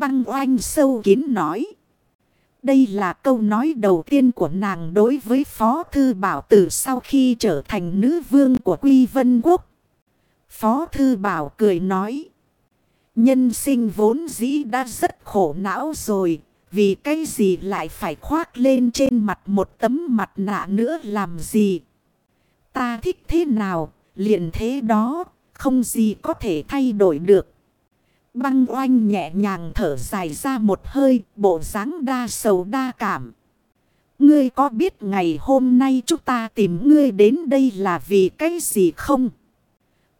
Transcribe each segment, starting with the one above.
Băng oanh sâu kín nói. Đây là câu nói đầu tiên của nàng đối với Phó Thư Bảo từ sau khi trở thành nữ vương của Quy Vân Quốc. Phó Thư Bảo cười nói. Nhân sinh vốn dĩ đã rất khổ não rồi. Vì cái gì lại phải khoác lên trên mặt một tấm mặt nạ nữa làm gì? Ta thích thế nào, liền thế đó, không gì có thể thay đổi được. Băng oanh nhẹ nhàng thở dài ra một hơi, bộ dáng đa sầu đa cảm. Ngươi có biết ngày hôm nay chúng ta tìm ngươi đến đây là vì cái gì không?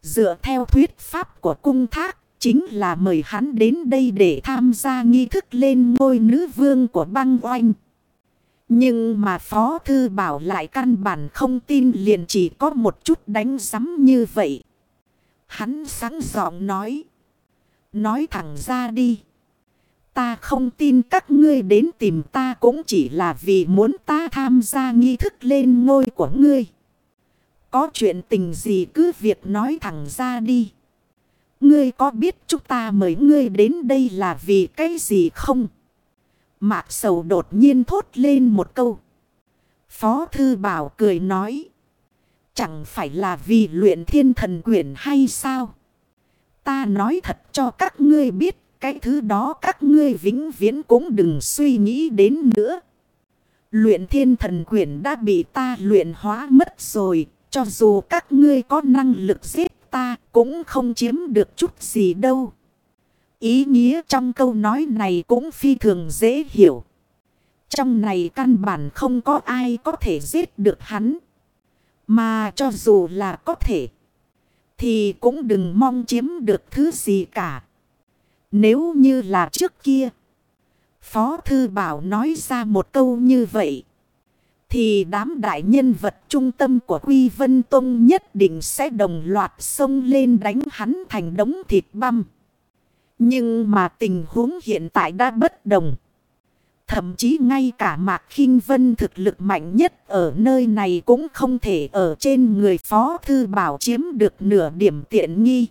Dựa theo thuyết pháp của cung thác, chính là mời hắn đến đây để tham gia nghi thức lên ngôi nữ vương của băng oanh. Nhưng mà Phó Thư Bảo lại căn bản không tin liền chỉ có một chút đánh giấm như vậy. Hắn sáng giọng nói. Nói thẳng ra đi. Ta không tin các ngươi đến tìm ta cũng chỉ là vì muốn ta tham gia nghi thức lên ngôi của ngươi. Có chuyện tình gì cứ việc nói thẳng ra đi. Ngươi có biết chúng ta mời ngươi đến đây là vì cái gì không? Mạc sầu đột nhiên thốt lên một câu. Phó thư bảo cười nói. Chẳng phải là vì luyện thiên thần quyển hay sao? Ta nói thật cho các ngươi biết. Cái thứ đó các ngươi vĩnh viễn cũng đừng suy nghĩ đến nữa. Luyện thiên thần quyển đã bị ta luyện hóa mất rồi. Cho dù các ngươi có năng lực giết ta cũng không chiếm được chút gì đâu. Ý nghĩa trong câu nói này cũng phi thường dễ hiểu. Trong này căn bản không có ai có thể giết được hắn. Mà cho dù là có thể. Thì cũng đừng mong chiếm được thứ gì cả. Nếu như là trước kia. Phó Thư Bảo nói ra một câu như vậy. Thì đám đại nhân vật trung tâm của Quy Vân Tông nhất định sẽ đồng loạt xông lên đánh hắn thành đống thịt băm. Nhưng mà tình huống hiện tại đã bất đồng. Thậm chí ngay cả Mạc khinh Vân thực lực mạnh nhất ở nơi này cũng không thể ở trên người Phó Thư Bảo chiếm được nửa điểm tiện nghi.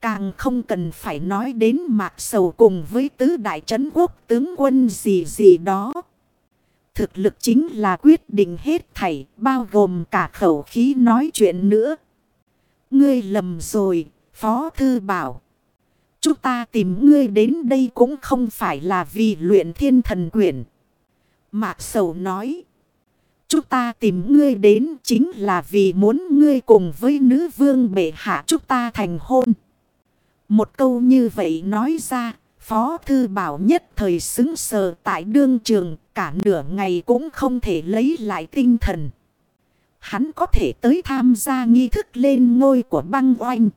Càng không cần phải nói đến Mạc Sầu cùng với tứ đại trấn quốc tướng quân gì gì đó. Thực lực chính là quyết định hết thảy bao gồm cả khẩu khí nói chuyện nữa. Ngươi lầm rồi, Phó Thư Bảo. Chúng ta tìm ngươi đến đây cũng không phải là vì luyện thiên thần quyển. Mạc Sầu nói. Chúng ta tìm ngươi đến chính là vì muốn ngươi cùng với nữ vương bệ hạ chúng ta thành hôn. Một câu như vậy nói ra, Phó Thư Bảo nhất thời xứng sờ tại đương trường, cả nửa ngày cũng không thể lấy lại tinh thần. Hắn có thể tới tham gia nghi thức lên ngôi của băng oanh.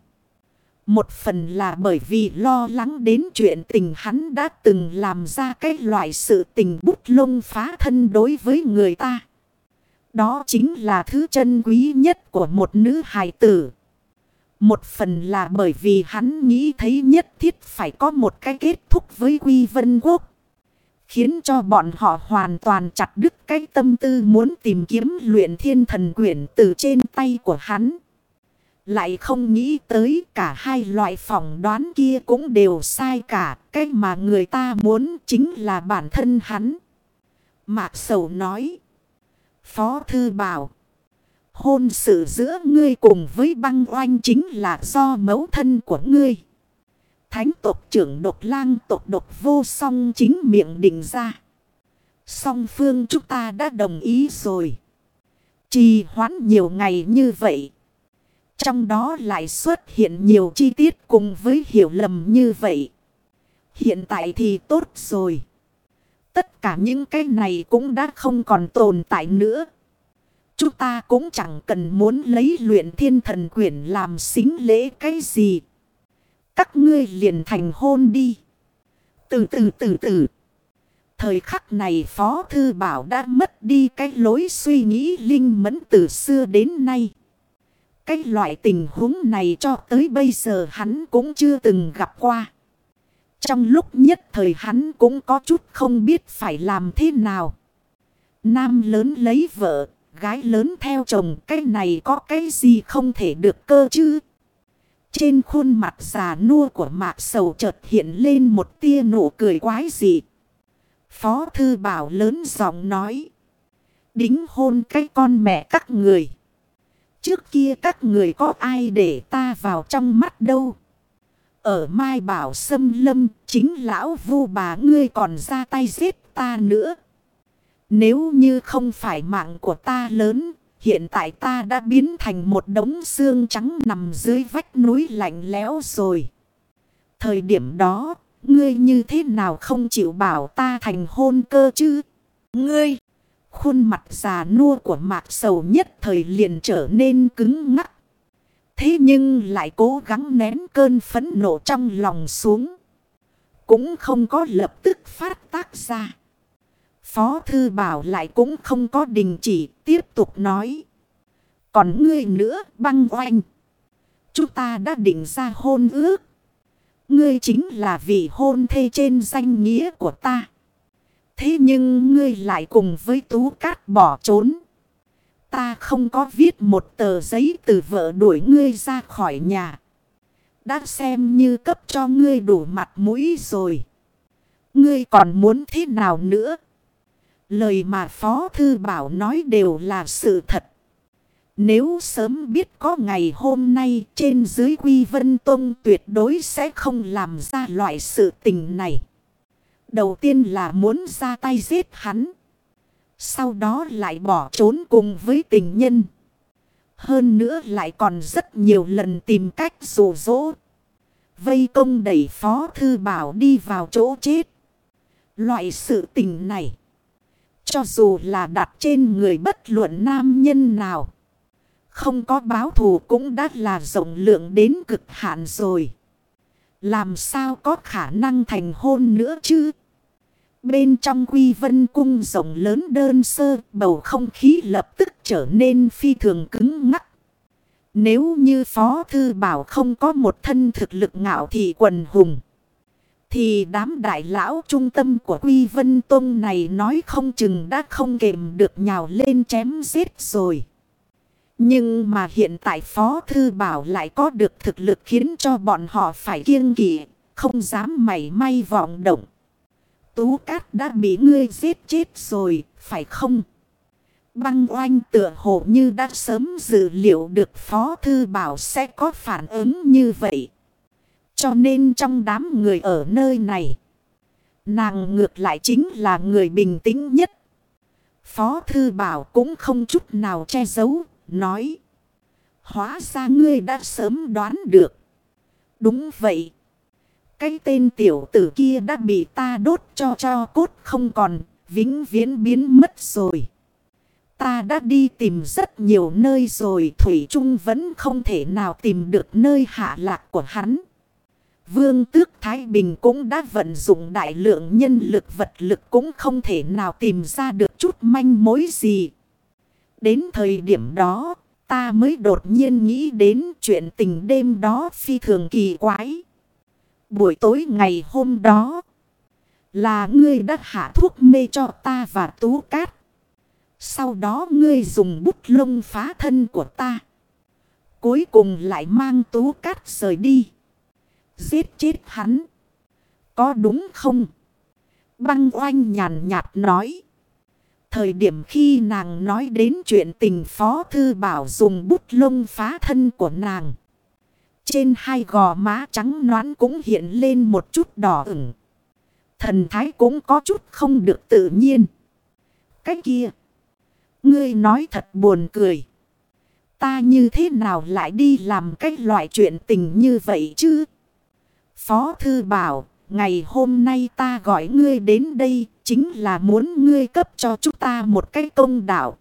Một phần là bởi vì lo lắng đến chuyện tình hắn đã từng làm ra cái loại sự tình bút lông phá thân đối với người ta. Đó chính là thứ chân quý nhất của một nữ hài tử. Một phần là bởi vì hắn nghĩ thấy nhất thiết phải có một cái kết thúc với Quy Vân Quốc. Khiến cho bọn họ hoàn toàn chặt đứt cái tâm tư muốn tìm kiếm luyện thiên thần quyển từ trên tay của hắn. Lại không nghĩ tới cả hai loại phỏng đoán kia cũng đều sai cả. Cái mà người ta muốn chính là bản thân hắn. Mạc Sầu nói. Phó Thư bảo. Hôn sự giữa ngươi cùng với băng oanh chính là do mẫu thân của ngươi. Thánh tộc trưởng độc lang tộc độc vô song chính miệng định ra. Song phương chúng ta đã đồng ý rồi. Trì hoãn nhiều ngày như vậy. Trong đó lại xuất hiện nhiều chi tiết cùng với hiểu lầm như vậy. Hiện tại thì tốt rồi. Tất cả những cái này cũng đã không còn tồn tại nữa. Chúng ta cũng chẳng cần muốn lấy luyện thiên thần quyển làm xính lễ cái gì. Các ngươi liền thành hôn đi. Từ từ từ từ. Thời khắc này Phó Thư Bảo đã mất đi cái lối suy nghĩ linh mẫn từ xưa đến nay. Cái loại tình huống này cho tới bây giờ hắn cũng chưa từng gặp qua. Trong lúc nhất thời hắn cũng có chút không biết phải làm thế nào. Nam lớn lấy vợ, gái lớn theo chồng, cái này có cái gì không thể được cơ chứ? Trên khuôn mặt già nua của mạc sầu chợt hiện lên một tia nụ cười quái dị. Phó thư bảo lớn giọng nói. Đính hôn cái con mẹ các người. Trước kia các người có ai để ta vào trong mắt đâu. Ở Mai Bảo Sâm Lâm chính lão vu bà ngươi còn ra tay giết ta nữa. Nếu như không phải mạng của ta lớn, hiện tại ta đã biến thành một đống xương trắng nằm dưới vách núi lạnh lẽo rồi. Thời điểm đó, ngươi như thế nào không chịu bảo ta thành hôn cơ chứ? Ngươi! Khuôn mặt già nua của mạc sầu nhất thời liền trở nên cứng ngắc. Thế nhưng lại cố gắng nén cơn phấn nộ trong lòng xuống. Cũng không có lập tức phát tác ra. Phó thư bảo lại cũng không có đình chỉ, tiếp tục nói. Còn ngươi nữa, băng oanh. Chúng ta đã định ra hôn ước. Ngươi chính là vị hôn thê trên danh nghĩa của ta. Thế nhưng ngươi lại cùng với Tú Cát bỏ trốn. Ta không có viết một tờ giấy từ vợ đuổi ngươi ra khỏi nhà. Đã xem như cấp cho ngươi đủ mặt mũi rồi. Ngươi còn muốn thế nào nữa? Lời mà Phó Thư Bảo nói đều là sự thật. Nếu sớm biết có ngày hôm nay trên dưới Quy Vân Tông tuyệt đối sẽ không làm ra loại sự tình này. Đầu tiên là muốn ra tay giết hắn. Sau đó lại bỏ trốn cùng với tình nhân. Hơn nữa lại còn rất nhiều lần tìm cách rủ rỗ. Vây công đẩy Phó Thư Bảo đi vào chỗ chết. Loại sự tình này. Cho dù là đặt trên người bất luận nam nhân nào. Không có báo thù cũng đã là rộng lượng đến cực hạn rồi. Làm sao có khả năng thành hôn nữa chứ? Bên trong quy vân cung rộng lớn đơn sơ, bầu không khí lập tức trở nên phi thường cứng ngắc. Nếu như Phó Thư Bảo không có một thân thực lực ngạo thị quần hùng. Thì đám đại lão trung tâm của Quy Vân Tông này nói không chừng đã không kềm được nhào lên chém giết rồi. Nhưng mà hiện tại Phó Thư Bảo lại có được thực lực khiến cho bọn họ phải kiêng kỵ, không dám mảy may vọng động. Tú Cát đã bị ngươi giết chết rồi, phải không? Băng oanh tựa hồ như đã sớm dự liệu được Phó Thư Bảo sẽ có phản ứng như vậy. Cho nên trong đám người ở nơi này, nàng ngược lại chính là người bình tĩnh nhất. Phó Thư Bảo cũng không chút nào che giấu, nói. Hóa ra ngươi đã sớm đoán được. Đúng vậy. Cái tên tiểu tử kia đã bị ta đốt cho cho cốt không còn, vĩnh viễn biến mất rồi. Ta đã đi tìm rất nhiều nơi rồi, Thủy Trung vẫn không thể nào tìm được nơi hạ lạc của hắn. Vương tước Thái Bình cũng đã vận dụng đại lượng nhân lực vật lực cũng không thể nào tìm ra được chút manh mối gì. Đến thời điểm đó, ta mới đột nhiên nghĩ đến chuyện tình đêm đó phi thường kỳ quái. Buổi tối ngày hôm đó, là ngươi đã hạ thuốc mê cho ta và tú cát. Sau đó ngươi dùng bút lông phá thân của ta. Cuối cùng lại mang tú cát rời đi. Giết chết hắn. Có đúng không? Băng oanh nhàn nhạt nói. Thời điểm khi nàng nói đến chuyện tình Phó Thư Bảo dùng bút lông phá thân của nàng. Trên hai gò má trắng noán cũng hiện lên một chút đỏ ửng. Thần thái cũng có chút không được tự nhiên. Cái kia. Ngươi nói thật buồn cười. Ta như thế nào lại đi làm cái loại chuyện tình như vậy chứ? Phó Thư Bảo, ngày hôm nay ta gọi ngươi đến đây chính là muốn ngươi cấp cho chúng ta một cái công đạo.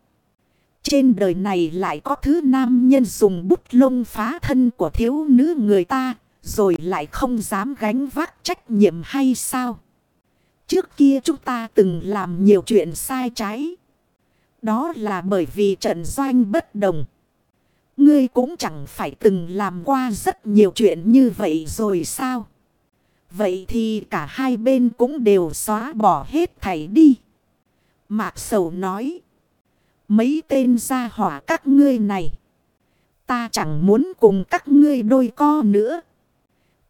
Trên đời này lại có thứ nam nhân dùng bút lông phá thân của thiếu nữ người ta, rồi lại không dám gánh vác trách nhiệm hay sao? Trước kia chúng ta từng làm nhiều chuyện sai trái. Đó là bởi vì trận doanh bất đồng. Ngươi cũng chẳng phải từng làm qua rất nhiều chuyện như vậy rồi sao? Vậy thì cả hai bên cũng đều xóa bỏ hết thảy đi. Mạc Sầu nói. Mấy tên gia hỏa các ngươi này. Ta chẳng muốn cùng các ngươi đôi co nữa.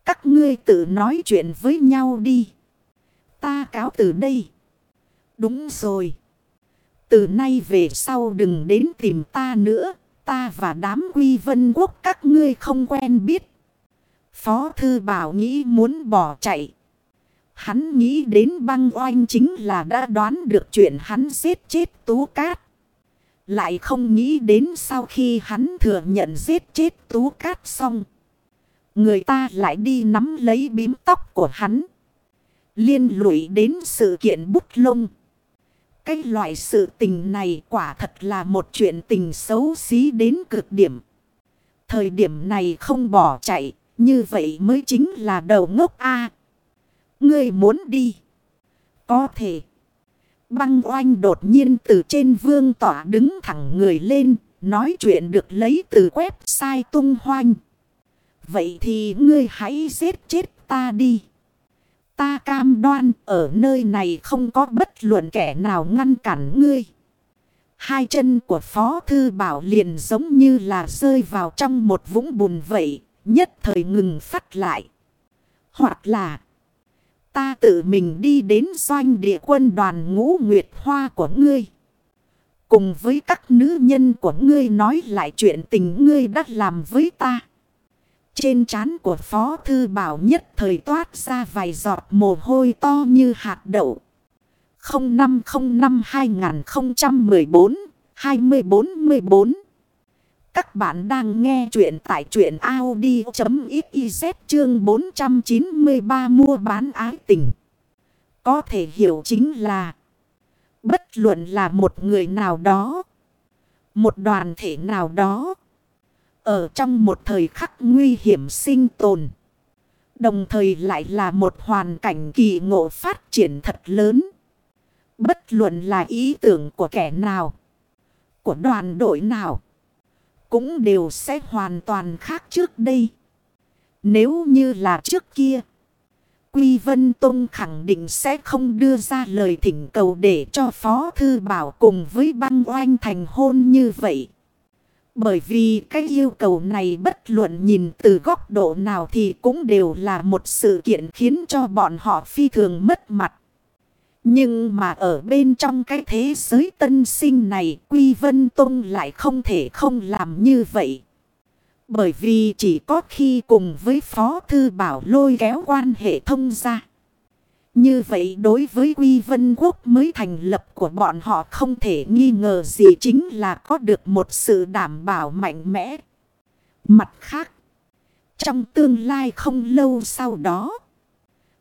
Các ngươi tự nói chuyện với nhau đi. Ta cáo từ đây. Đúng rồi. Từ nay về sau đừng đến tìm ta nữa. Ta và đám quy vân quốc các ngươi không quen biết. Phó thư bảo nghĩ muốn bỏ chạy. Hắn nghĩ đến băng oanh chính là đã đoán được chuyện hắn giết chết tú cát. Lại không nghĩ đến sau khi hắn thừa nhận giết chết tú cát xong. Người ta lại đi nắm lấy bím tóc của hắn. Liên lụy đến sự kiện bút lông. Cái loại sự tình này quả thật là một chuyện tình xấu xí đến cực điểm. Thời điểm này không bỏ chạy, như vậy mới chính là đầu ngốc A. Ngươi muốn đi. Có thể. Băng oanh đột nhiên từ trên vương tỏa đứng thẳng người lên, nói chuyện được lấy từ website tung hoanh. Vậy thì ngươi hãy giết chết ta đi. Ta cam đoan ở nơi này không có bất luận kẻ nào ngăn cản ngươi. Hai chân của Phó Thư Bảo liền giống như là rơi vào trong một vũng bùn vậy, nhất thời ngừng phát lại. Hoặc là ta tự mình đi đến doanh địa quân đoàn ngũ nguyệt hoa của ngươi. Cùng với các nữ nhân của ngươi nói lại chuyện tình ngươi đã làm với ta. Trên trán của Phó Thư Bảo nhất thời toát ra vài giọt mồ hôi to như hạt đậu. 0505-2014-2414 các bạn đang nghe chuyện tại chuyện Audi.xyz chương 493 mua bán ái tình. Có thể hiểu chính là, Bất luận là một người nào đó, Một đoàn thể nào đó, ở trong một thời khắc nguy hiểm sinh tồn. Đồng thời lại là một hoàn cảnh kỳ ngộ phát triển thật lớn. Bất luận là ý tưởng của kẻ nào. Của đoàn đội nào. Cũng đều sẽ hoàn toàn khác trước đây. Nếu như là trước kia. Quy Vân Tông khẳng định sẽ không đưa ra lời thỉnh cầu để cho Phó Thư Bảo cùng với băng oanh thành hôn như vậy. Bởi vì cái yêu cầu này bất luận nhìn từ góc độ nào thì cũng đều là một sự kiện khiến cho bọn họ phi thường mất mặt. Nhưng mà ở bên trong cái thế giới tân sinh này Quy Vân Tông lại không thể không làm như vậy. Bởi vì chỉ có khi cùng với Phó Thư Bảo lôi kéo quan hệ thông ra. Như vậy đối với Quy Vân Quốc mới thành lập của bọn họ không thể nghi ngờ gì chính là có được một sự đảm bảo mạnh mẽ. Mặt khác, trong tương lai không lâu sau đó,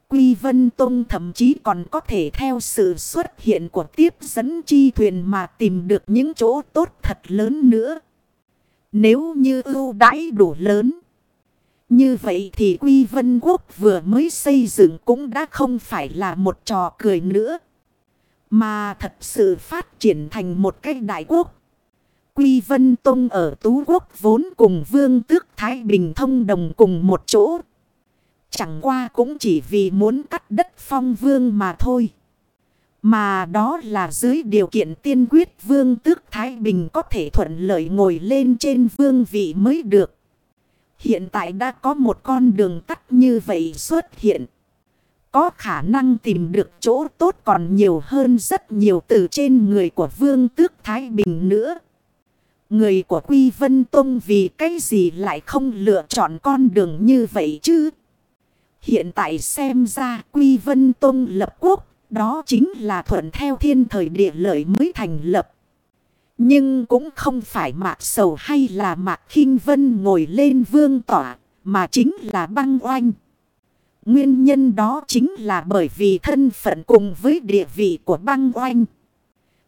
Quy Vân Tông thậm chí còn có thể theo sự xuất hiện của tiếp dẫn chi thuyền mà tìm được những chỗ tốt thật lớn nữa. Nếu như ưu đãi đủ lớn. Như vậy thì Quy Vân Quốc vừa mới xây dựng cũng đã không phải là một trò cười nữa. Mà thật sự phát triển thành một cái đại quốc. Quy Vân Tông ở Tú Quốc vốn cùng Vương Tước Thái Bình thông đồng cùng một chỗ. Chẳng qua cũng chỉ vì muốn cắt đất phong vương mà thôi. Mà đó là dưới điều kiện tiên quyết Vương Tước Thái Bình có thể thuận lợi ngồi lên trên vương vị mới được. Hiện tại đã có một con đường tắt như vậy xuất hiện. Có khả năng tìm được chỗ tốt còn nhiều hơn rất nhiều từ trên người của Vương Tước Thái Bình nữa. Người của Quy Vân Tông vì cái gì lại không lựa chọn con đường như vậy chứ? Hiện tại xem ra Quy Vân Tông lập quốc, đó chính là thuận theo thiên thời địa lợi mới thành lập. Nhưng cũng không phải mạc sầu hay là mạc khinh vân ngồi lên vương tỏa, mà chính là băng oanh. Nguyên nhân đó chính là bởi vì thân phận cùng với địa vị của băng oanh.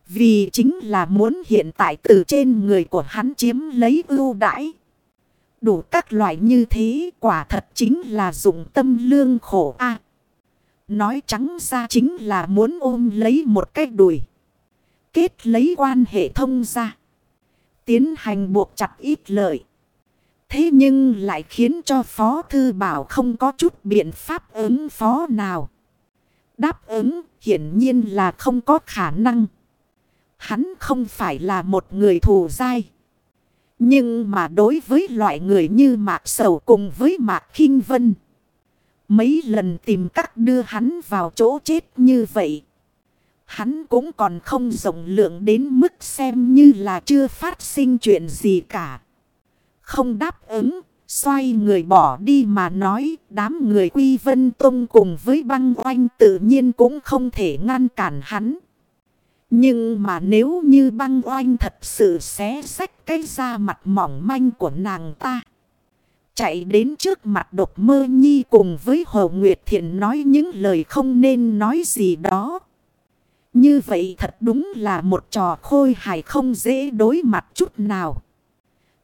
Vì chính là muốn hiện tại từ trên người của hắn chiếm lấy ưu đãi. Đủ các loại như thế, quả thật chính là dụng tâm lương khổ a Nói trắng ra chính là muốn ôm lấy một cái đùi, kết lấy quan hệ thông ra. Tiến hành buộc chặt ít lợi. Thế nhưng lại khiến cho Phó Thư Bảo không có chút biện pháp ứng phó nào. Đáp ứng hiển nhiên là không có khả năng. Hắn không phải là một người thù dai. Nhưng mà đối với loại người như Mạc Sầu cùng với Mạc kinh Vân. Mấy lần tìm cách đưa hắn vào chỗ chết như vậy. Hắn cũng còn không rộng lượng đến mức xem như là chưa phát sinh chuyện gì cả. Không đáp ứng, xoay người bỏ đi mà nói đám người Quy Vân Tông cùng với băng oanh tự nhiên cũng không thể ngăn cản hắn. Nhưng mà nếu như băng oanh thật sự xé sách cái da mặt mỏng manh của nàng ta. Chạy đến trước mặt độc mơ nhi cùng với Hồ Nguyệt Thiện nói những lời không nên nói gì đó. Như vậy thật đúng là một trò khôi hài không dễ đối mặt chút nào.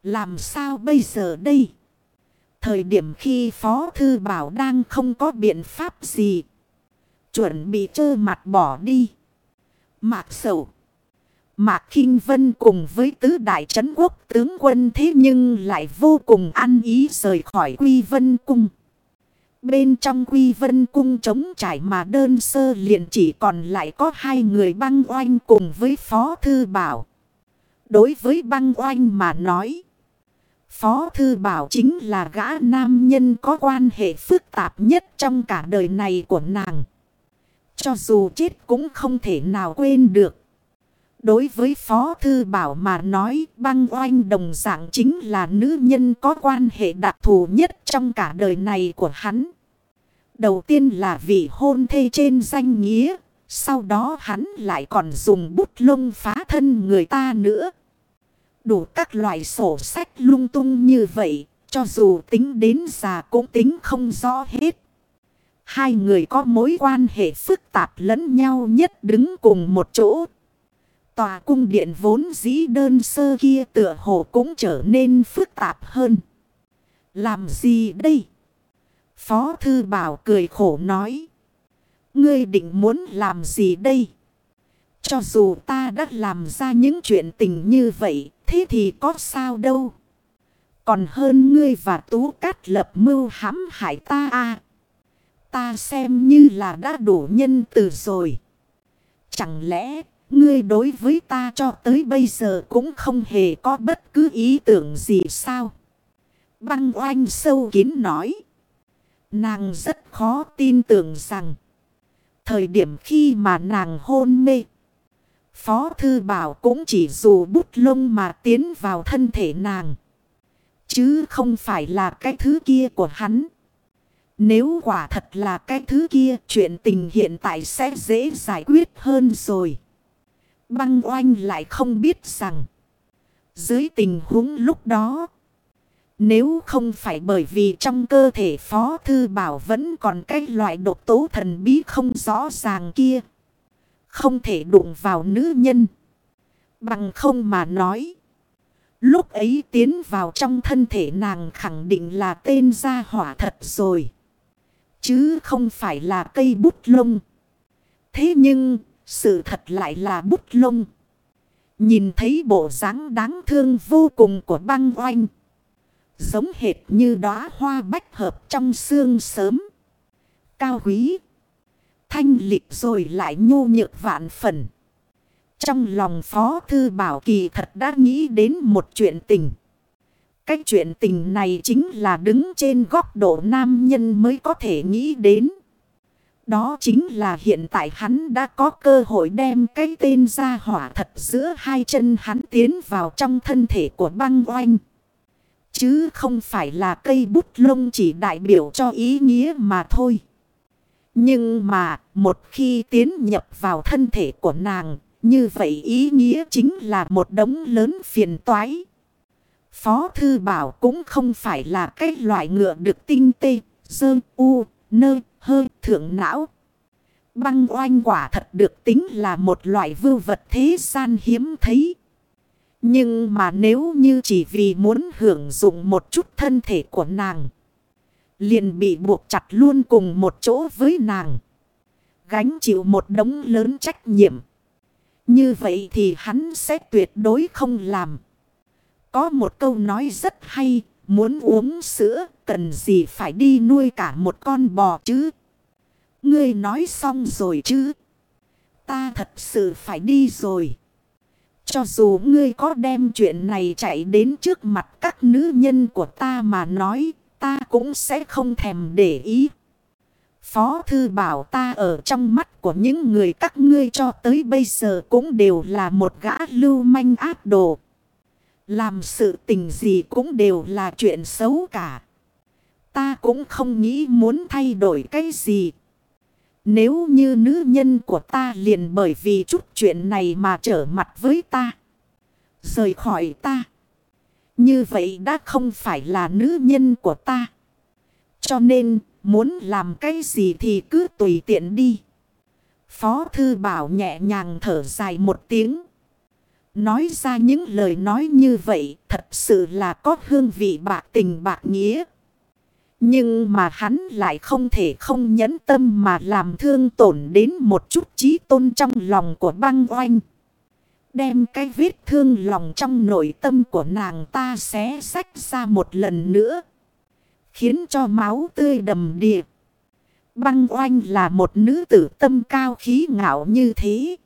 Làm sao bây giờ đây? Thời điểm khi Phó Thư Bảo đang không có biện pháp gì. Chuẩn bị trơ mặt bỏ đi. Mạc Sầu. Mạc kinh Vân cùng với tứ đại trấn quốc tướng quân thế nhưng lại vô cùng ăn ý rời khỏi Quy Vân Cung. Bên trong Quy Vân Cung trống trải mà đơn sơ liền chỉ còn lại có hai người băng oanh cùng với Phó Thư Bảo. Đối với băng oanh mà nói. Phó Thư Bảo chính là gã nam nhân có quan hệ phức tạp nhất trong cả đời này của nàng. Cho dù chết cũng không thể nào quên được. Đối với Phó Thư Bảo mà nói băng oanh đồng dạng chính là nữ nhân có quan hệ đặc thù nhất trong cả đời này của hắn. Đầu tiên là vị hôn thê trên danh nghĩa, sau đó hắn lại còn dùng bút lông phá thân người ta nữa. Đủ các loại sổ sách lung tung như vậy, cho dù tính đến già cũng tính không rõ hết. Hai người có mối quan hệ phức tạp lẫn nhau nhất đứng cùng một chỗ. Tòa cung điện vốn dĩ đơn sơ kia tựa hồ cũng trở nên phức tạp hơn. Làm gì đây? Phó Thư Bảo cười khổ nói. Ngươi định muốn làm gì đây? Cho dù ta đã làm ra những chuyện tình như vậy, thế thì có sao đâu? Còn hơn ngươi và Tú Cát lập mưu hãm hại ta à? Ta xem như là đã đủ nhân từ rồi. Chẳng lẽ, ngươi đối với ta cho tới bây giờ cũng không hề có bất cứ ý tưởng gì sao? Băng oanh sâu kín nói. Nàng rất khó tin tưởng rằng. Thời điểm khi mà nàng hôn mê. Phó Thư Bảo cũng chỉ dù bút lông mà tiến vào thân thể nàng. Chứ không phải là cái thứ kia của hắn. Nếu quả thật là cái thứ kia, chuyện tình hiện tại sẽ dễ giải quyết hơn rồi. Băng oanh lại không biết rằng, dưới tình huống lúc đó, nếu không phải bởi vì trong cơ thể Phó Thư Bảo vẫn còn cái loại độc tố thần bí không rõ ràng kia. Không thể đụng vào nữ nhân. Bằng không mà nói. Lúc ấy tiến vào trong thân thể nàng khẳng định là tên gia hỏa thật rồi. Chứ không phải là cây bút lông. Thế nhưng, sự thật lại là bút lông. Nhìn thấy bộ dáng đáng thương vô cùng của băng oanh. Giống hệt như đóa hoa bách hợp trong xương sớm. Cao quý. Thanh lịch rồi lại nhô nhược vạn phần. Trong lòng Phó Thư Bảo Kỳ thật đã nghĩ đến một chuyện tình. Cái chuyện tình này chính là đứng trên góc độ nam nhân mới có thể nghĩ đến. Đó chính là hiện tại hắn đã có cơ hội đem cái tên ra hỏa thật giữa hai chân hắn tiến vào trong thân thể của băng oanh. Chứ không phải là cây bút lông chỉ đại biểu cho ý nghĩa mà thôi. Nhưng mà một khi tiến nhập vào thân thể của nàng, như vậy ý nghĩa chính là một đống lớn phiền toái. Phó Thư Bảo cũng không phải là cái loại ngựa được tinh tê, dơ, u, nơ, hơ, thượng não. Băng oanh quả thật được tính là một loại vưu vật thế gian hiếm thấy. Nhưng mà nếu như chỉ vì muốn hưởng dụng một chút thân thể của nàng. Liền bị buộc chặt luôn cùng một chỗ với nàng. Gánh chịu một đống lớn trách nhiệm. Như vậy thì hắn sẽ tuyệt đối không làm. Có một câu nói rất hay. Muốn uống sữa cần gì phải đi nuôi cả một con bò chứ. Ngươi nói xong rồi chứ. Ta thật sự phải đi rồi. Cho dù ngươi có đem chuyện này chạy đến trước mặt các nữ nhân của ta mà nói, ta cũng sẽ không thèm để ý. Phó thư bảo ta ở trong mắt của những người các ngươi cho tới bây giờ cũng đều là một gã lưu manh ác đồ. Làm sự tình gì cũng đều là chuyện xấu cả. Ta cũng không nghĩ muốn thay đổi cái gì. Nếu như nữ nhân của ta liền bởi vì chút chuyện này mà trở mặt với ta. Rời khỏi ta. Như vậy đã không phải là nữ nhân của ta. Cho nên, muốn làm cái gì thì cứ tùy tiện đi. Phó thư bảo nhẹ nhàng thở dài một tiếng. Nói ra những lời nói như vậy, thật sự là có hương vị bạc tình bạc nghĩa. Nhưng mà hắn lại không thể không nhẫn tâm mà làm thương tổn đến một chút trí tôn trong lòng của băng oanh. Đem cái vết thương lòng trong nội tâm của nàng ta xé sách ra một lần nữa. Khiến cho máu tươi đầm đìa. Băng oanh là một nữ tử tâm cao khí ngạo như thế.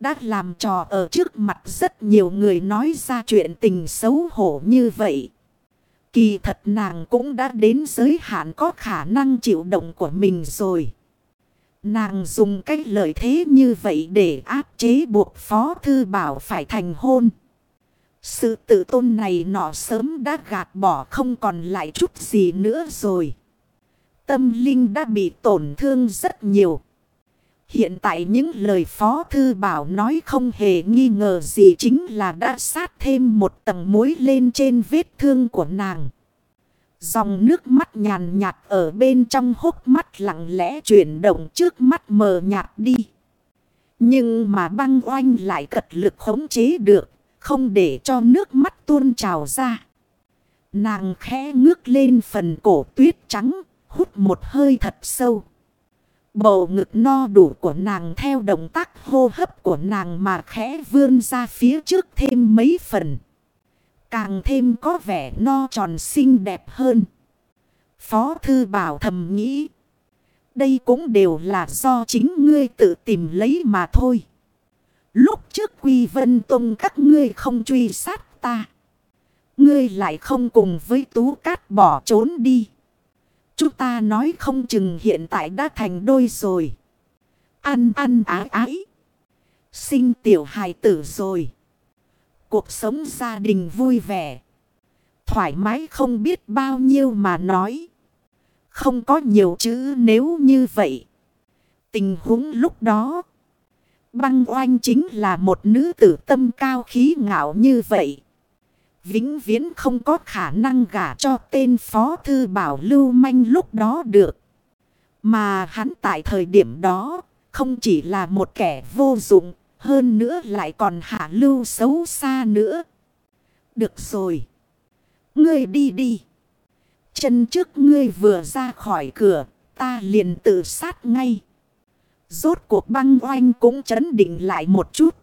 Đã làm trò ở trước mặt rất nhiều người nói ra chuyện tình xấu hổ như vậy. Kỳ thật nàng cũng đã đến giới hạn có khả năng chịu động của mình rồi. Nàng dùng cách lợi thế như vậy để áp chế buộc Phó Thư Bảo phải thành hôn. Sự tự tôn này nọ sớm đã gạt bỏ không còn lại chút gì nữa rồi. Tâm linh đã bị tổn thương rất nhiều. Hiện tại những lời Phó Thư Bảo nói không hề nghi ngờ gì chính là đã sát thêm một tầng muối lên trên vết thương của nàng. Dòng nước mắt nhàn nhạt ở bên trong hốc mắt lặng lẽ chuyển động trước mắt mờ nhạt đi. Nhưng mà băng oanh lại cật lực khống chế được, không để cho nước mắt tuôn trào ra. Nàng khẽ ngước lên phần cổ tuyết trắng, hút một hơi thật sâu. Bầu ngực no đủ của nàng theo động tác hô hấp của nàng mà khẽ vươn ra phía trước thêm mấy phần. Càng thêm có vẻ no tròn xinh đẹp hơn. Phó thư bảo thầm nghĩ. Đây cũng đều là do chính ngươi tự tìm lấy mà thôi. Lúc trước Quy Vân Tông các ngươi không truy sát ta. Ngươi lại không cùng với Tú Cát bỏ trốn đi. Chúng ta nói không chừng hiện tại đã thành đôi rồi. Ăn ăn ái ái. Sinh tiểu hài tử rồi. Cuộc sống gia đình vui vẻ. Thoải mái không biết bao nhiêu mà nói. Không có nhiều chữ nếu như vậy. Tình huống lúc đó. Băng oanh chính là một nữ tử tâm cao khí ngạo như vậy. Vĩnh viễn không có khả năng gả cho tên phó thư bảo lưu manh lúc đó được. Mà hắn tại thời điểm đó, không chỉ là một kẻ vô dụng, hơn nữa lại còn hạ lưu xấu xa nữa. Được rồi. Ngươi đi đi. Chân trước ngươi vừa ra khỏi cửa. Ta liền tự sát ngay. Rốt cuộc băng oanh cũng chấn định lại một chút.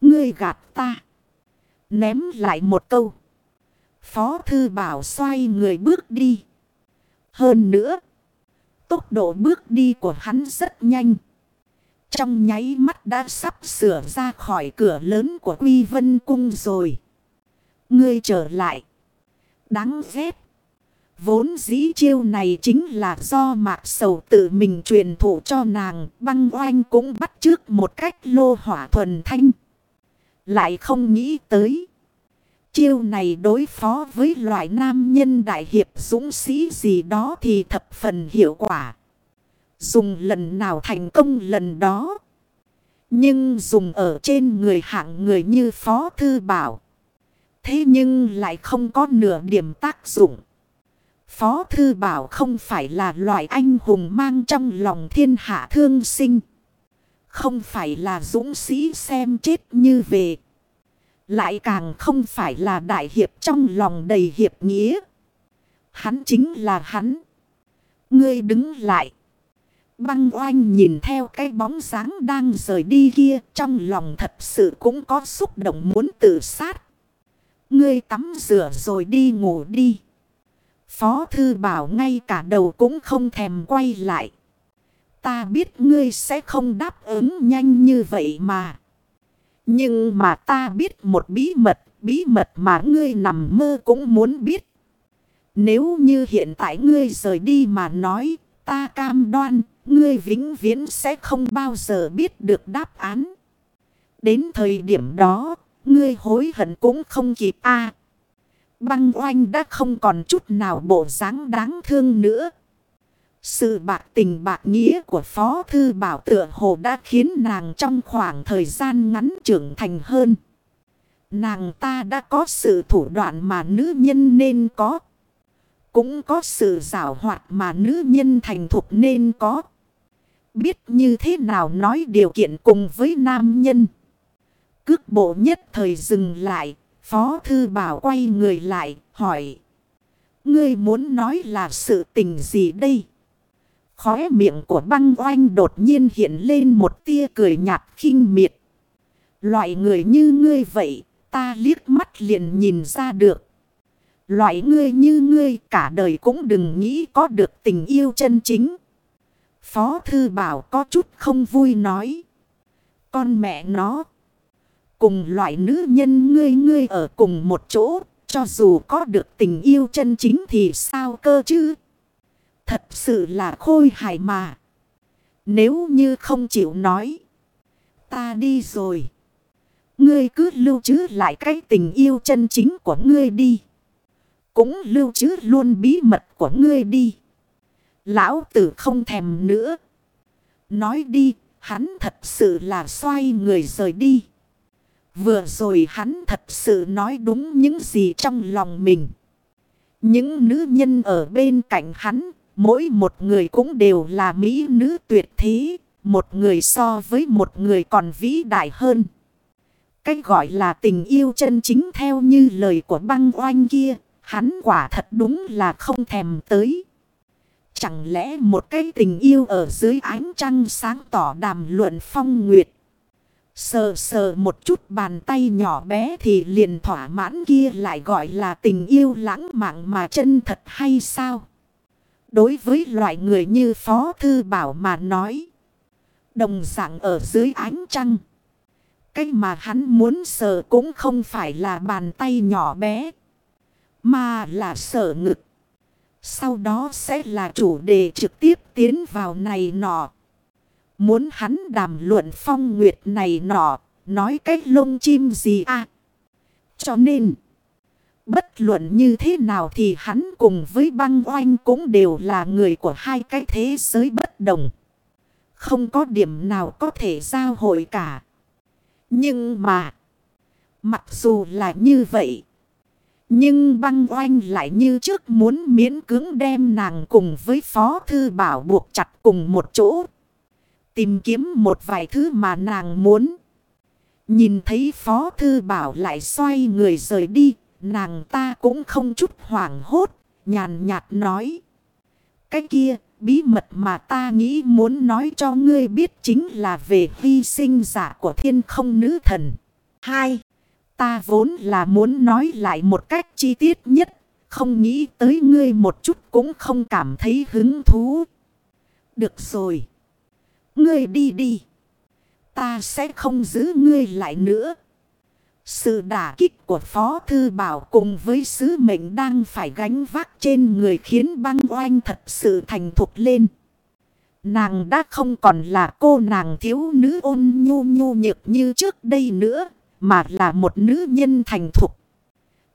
Ngươi gạt ta. Ném lại một câu. Phó thư bảo xoay người bước đi. Hơn nữa. Tốc độ bước đi của hắn rất nhanh. Trong nháy mắt đã sắp sửa ra khỏi cửa lớn của Quy Vân Cung rồi. Ngươi trở lại. Đáng ghét. Vốn dĩ chiêu này chính là do mạc sầu tự mình truyền thụ cho nàng. Băng oanh cũng bắt trước một cách lô hỏa thuần thanh. Lại không nghĩ tới. Chiêu này đối phó với loại nam nhân đại hiệp dũng sĩ gì đó thì thập phần hiệu quả. Dùng lần nào thành công lần đó. Nhưng dùng ở trên người hạng người như Phó Thư Bảo. Thế nhưng lại không có nửa điểm tác dụng. Phó Thư Bảo không phải là loại anh hùng mang trong lòng thiên hạ thương sinh. Không phải là dũng sĩ xem chết như về. Lại càng không phải là đại hiệp trong lòng đầy hiệp nghĩa. Hắn chính là hắn. Ngươi đứng lại. Băng oanh nhìn theo cái bóng dáng đang rời đi kia, trong lòng thật sự cũng có xúc động muốn tự sát. Ngươi tắm rửa rồi đi ngủ đi. Phó thư bảo ngay cả đầu cũng không thèm quay lại. Ta biết ngươi sẽ không đáp ứng nhanh như vậy mà. Nhưng mà ta biết một bí mật, bí mật mà ngươi nằm mơ cũng muốn biết. Nếu như hiện tại ngươi rời đi mà nói, ta cam đoan, ngươi vĩnh viễn sẽ không bao giờ biết được đáp án. Đến thời điểm đó, ngươi hối hận cũng không kịp a Băng oanh đã không còn chút nào bộ dáng đáng thương nữa. Sự bạc tình bạc nghĩa của Phó Thư Bảo tựa hồ đã khiến nàng trong khoảng thời gian ngắn trưởng thành hơn. Nàng ta đã có sự thủ đoạn mà nữ nhân nên có. Cũng có sự rào hoạt mà nữ nhân thành thục nên có. Biết như thế nào nói điều kiện cùng với nam nhân. Cước bộ nhất thời dừng lại. Phó Thư Bảo quay người lại, hỏi. Ngươi muốn nói là sự tình gì đây? Khóe miệng của băng oanh đột nhiên hiện lên một tia cười nhạt khinh miệt. Loại người như ngươi vậy, ta liếc mắt liền nhìn ra được. Loại ngươi như ngươi cả đời cũng đừng nghĩ có được tình yêu chân chính. Phó Thư Bảo có chút không vui nói. Con mẹ nó. Cùng loại nữ nhân ngươi ngươi ở cùng một chỗ. Cho dù có được tình yêu chân chính thì sao cơ chứ? Thật sự là khôi hài mà. Nếu như không chịu nói. Ta đi rồi. Ngươi cứ lưu trữ lại cái tình yêu chân chính của ngươi đi. Cũng lưu trữ luôn bí mật của ngươi đi. Lão tử không thèm nữa. Nói đi, hắn thật sự là xoay người rời đi. Vừa rồi hắn thật sự nói đúng những gì trong lòng mình. Những nữ nhân ở bên cạnh hắn, mỗi một người cũng đều là mỹ nữ tuyệt thế. Một người so với một người còn vĩ đại hơn. Cách gọi là tình yêu chân chính theo như lời của băng oanh kia, hắn quả thật đúng là không thèm tới. Chẳng lẽ một cái tình yêu ở dưới ánh trăng sáng tỏ đàm luận phong nguyệt. Sờ sờ một chút bàn tay nhỏ bé thì liền thỏa mãn kia lại gọi là tình yêu lãng mạn mà chân thật hay sao? Đối với loại người như Phó Thư Bảo mà nói. Đồng dạng ở dưới ánh trăng. Cái mà hắn muốn sợ cũng không phải là bàn tay nhỏ bé. Mà là sợ ngực. Sau đó sẽ là chủ đề trực tiếp tiến vào này nọ. Muốn hắn đàm luận phong nguyệt này nọ. Nói cách lông chim gì à. Cho nên. Bất luận như thế nào thì hắn cùng với băng oanh cũng đều là người của hai cái thế giới bất đồng. Không có điểm nào có thể giao hội cả. Nhưng mà. Mặc dù là như vậy. Nhưng băng oanh lại như trước muốn miễn cưỡng đem nàng cùng với Phó Thư Bảo buộc chặt cùng một chỗ. Tìm kiếm một vài thứ mà nàng muốn. Nhìn thấy Phó Thư Bảo lại xoay người rời đi. Nàng ta cũng không chút hoảng hốt. Nhàn nhạt nói. Cái kia, bí mật mà ta nghĩ muốn nói cho ngươi biết chính là về hy sinh giả của thiên không nữ thần. Hai. Ta vốn là muốn nói lại một cách chi tiết nhất. Không nghĩ tới ngươi một chút cũng không cảm thấy hứng thú. Được rồi. Ngươi đi đi. Ta sẽ không giữ ngươi lại nữa. Sự đả kích của Phó Thư Bảo cùng với sứ mệnh đang phải gánh vác trên người khiến băng oanh thật sự thành thục lên. Nàng đã không còn là cô nàng thiếu nữ ôn nhu nhu nhược như trước đây nữa mà là một nữ nhân thành thục.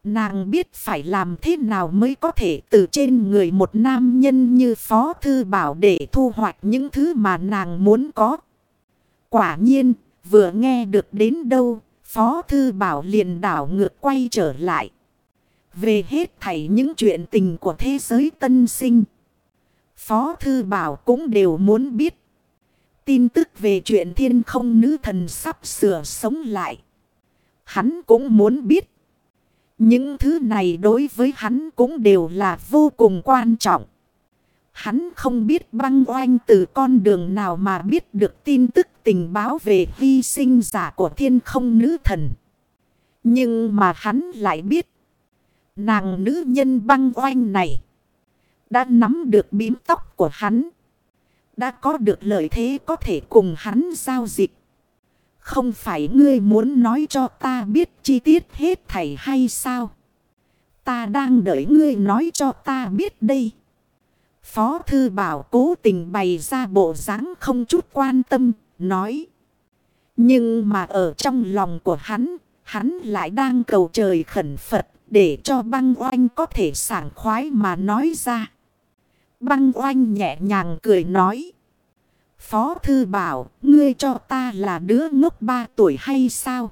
Nàng biết phải làm thế nào mới có thể từ trên người một nam nhân như Phó Thư Bảo để thu hoạch những thứ mà nàng muốn có. Quả nhiên, vừa nghe được đến đâu, Phó Thư Bảo liền đảo ngược quay trở lại. Về hết thảy những chuyện tình của thế giới tân sinh. Phó Thư Bảo cũng đều muốn biết. Tin tức về chuyện thiên không nữ thần sắp sửa sống lại. Hắn cũng muốn biết. Những thứ này đối với hắn cũng đều là vô cùng quan trọng. Hắn không biết băng oanh từ con đường nào mà biết được tin tức tình báo về hy sinh giả của thiên không nữ thần. Nhưng mà hắn lại biết. Nàng nữ nhân băng oanh này. Đã nắm được bím tóc của hắn. Đã có được lợi thế có thể cùng hắn giao dịch. Không phải ngươi muốn nói cho ta biết chi tiết hết thảy hay sao? Ta đang đợi ngươi nói cho ta biết đây. Phó thư bảo cố tình bày ra bộ dáng không chút quan tâm, nói. Nhưng mà ở trong lòng của hắn, hắn lại đang cầu trời khẩn Phật để cho băng oanh có thể sảng khoái mà nói ra. Băng oanh nhẹ nhàng cười nói. Phó thư bảo, ngươi cho ta là đứa ngốc ba tuổi hay sao?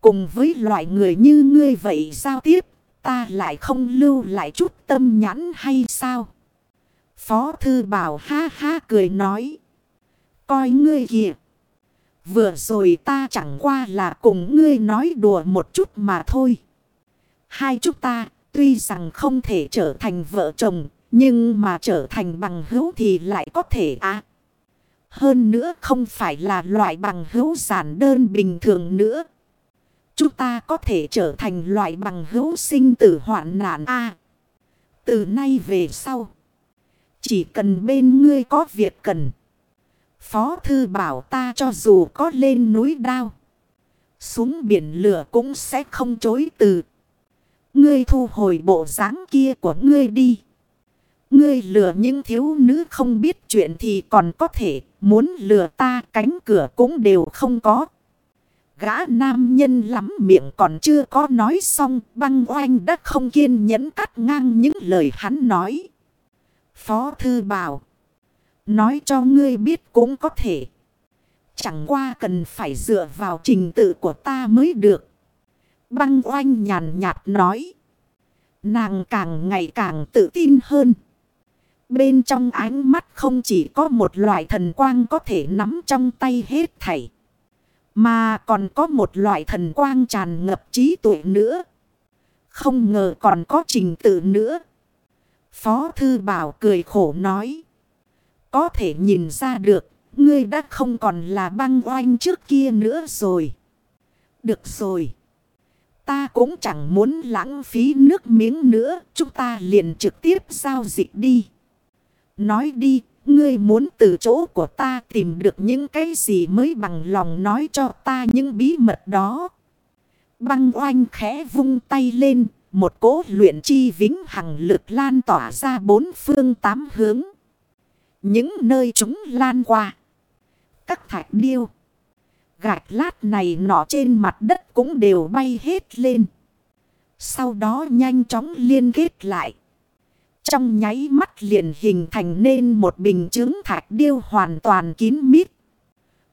Cùng với loại người như ngươi vậy giao tiếp, ta lại không lưu lại chút tâm nhãn hay sao? Phó thư bảo ha ha cười nói. Coi ngươi kìa. Vừa rồi ta chẳng qua là cùng ngươi nói đùa một chút mà thôi. Hai chúng ta, tuy rằng không thể trở thành vợ chồng. Nhưng mà trở thành bằng hữu thì lại có thể à. Hơn nữa không phải là loại bằng hữu giản đơn bình thường nữa. Chúng ta có thể trở thành loại bằng hữu sinh tử hoạn nạn a Từ nay về sau. Chỉ cần bên ngươi có việc cần. Phó thư bảo ta cho dù có lên núi đao. Xuống biển lửa cũng sẽ không chối từ. Ngươi thu hồi bộ dáng kia của ngươi đi. Ngươi lừa những thiếu nữ không biết chuyện thì còn có thể. Muốn lừa ta cánh cửa cũng đều không có. Gã nam nhân lắm miệng còn chưa có nói xong. Băng oanh đã không kiên nhẫn cắt ngang những lời hắn nói. Phó thư bảo. Nói cho ngươi biết cũng có thể. Chẳng qua cần phải dựa vào trình tự của ta mới được. Băng oanh nhàn nhạt nói. Nàng càng ngày càng tự tin hơn. Bên trong ánh mắt không chỉ có một loại thần quang có thể nắm trong tay hết thảy. Mà còn có một loại thần quang tràn ngập trí tuệ nữa. Không ngờ còn có trình tự nữa. Phó Thư Bảo cười khổ nói. Có thể nhìn ra được, ngươi đã không còn là băng oanh trước kia nữa rồi. Được rồi. Ta cũng chẳng muốn lãng phí nước miếng nữa, chúng ta liền trực tiếp giao dịch đi. Nói đi, ngươi muốn từ chỗ của ta tìm được những cái gì mới bằng lòng nói cho ta những bí mật đó. Băng oanh khẽ vung tay lên, một cỗ luyện chi vĩnh hằng lực lan tỏa ra bốn phương tám hướng. Những nơi chúng lan qua. Các thạch điêu. Gạch lát này nọ trên mặt đất cũng đều bay hết lên. Sau đó nhanh chóng liên kết lại. Trong nháy mắt liền hình thành nên một bình chứng thạch điêu hoàn toàn kín mít.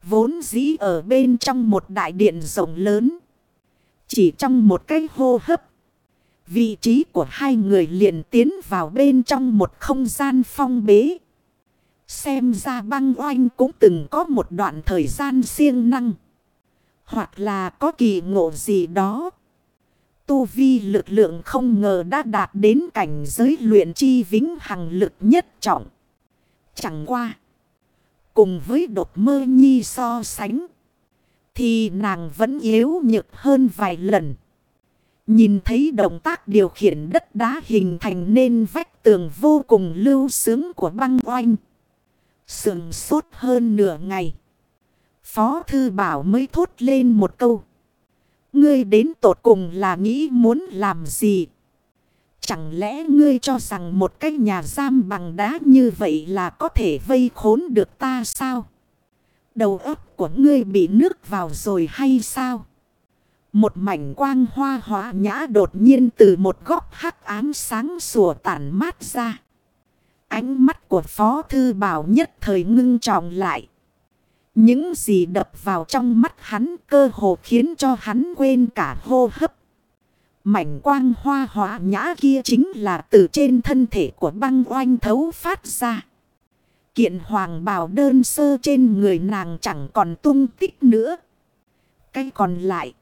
Vốn dĩ ở bên trong một đại điện rộng lớn. Chỉ trong một cái hô hấp. Vị trí của hai người liền tiến vào bên trong một không gian phong bế. Xem ra băng oanh cũng từng có một đoạn thời gian siêng năng. Hoặc là có kỳ ngộ gì đó. Tu vi lực lượng không ngờ đã đạt đến cảnh giới luyện chi vĩnh hằng lực nhất trọng. Chẳng qua. Cùng với đột mơ nhi so sánh. Thì nàng vẫn yếu nhược hơn vài lần. Nhìn thấy động tác điều khiển đất đá hình thành nên vách tường vô cùng lưu sướng của băng oanh. sườn sốt hơn nửa ngày. Phó thư bảo mới thốt lên một câu. Ngươi đến tột cùng là nghĩ muốn làm gì? Chẳng lẽ ngươi cho rằng một cái nhà giam bằng đá như vậy là có thể vây khốn được ta sao? Đầu óc của ngươi bị nước vào rồi hay sao? Một mảnh quang hoa hóa nhã đột nhiên từ một góc hắc ám sáng sủa tản mát ra. Ánh mắt của Phó Thư Bảo nhất thời ngưng trọng lại. Những gì đập vào trong mắt hắn cơ hồ khiến cho hắn quên cả hô hấp. Mảnh quang hoa hóa nhã kia chính là từ trên thân thể của băng oanh thấu phát ra. Kiện hoàng bào đơn sơ trên người nàng chẳng còn tung tích nữa. Cái còn lại.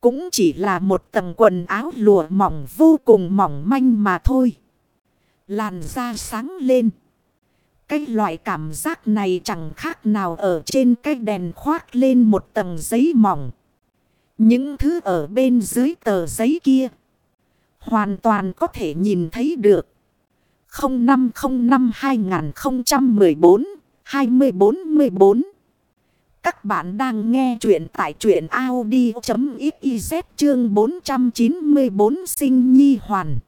Cũng chỉ là một tầng quần áo lụa mỏng vô cùng mỏng manh mà thôi. Làn da sáng lên. Cái loại cảm giác này chẳng khác nào ở trên cái đèn khoác lên một tầng giấy mỏng. Những thứ ở bên dưới tờ giấy kia. Hoàn toàn có thể nhìn thấy được. 0505 2014 2044 các bạn đang nghe chuyện tại chuyện Audi.xyz chương 494 sinh nhi hoàn.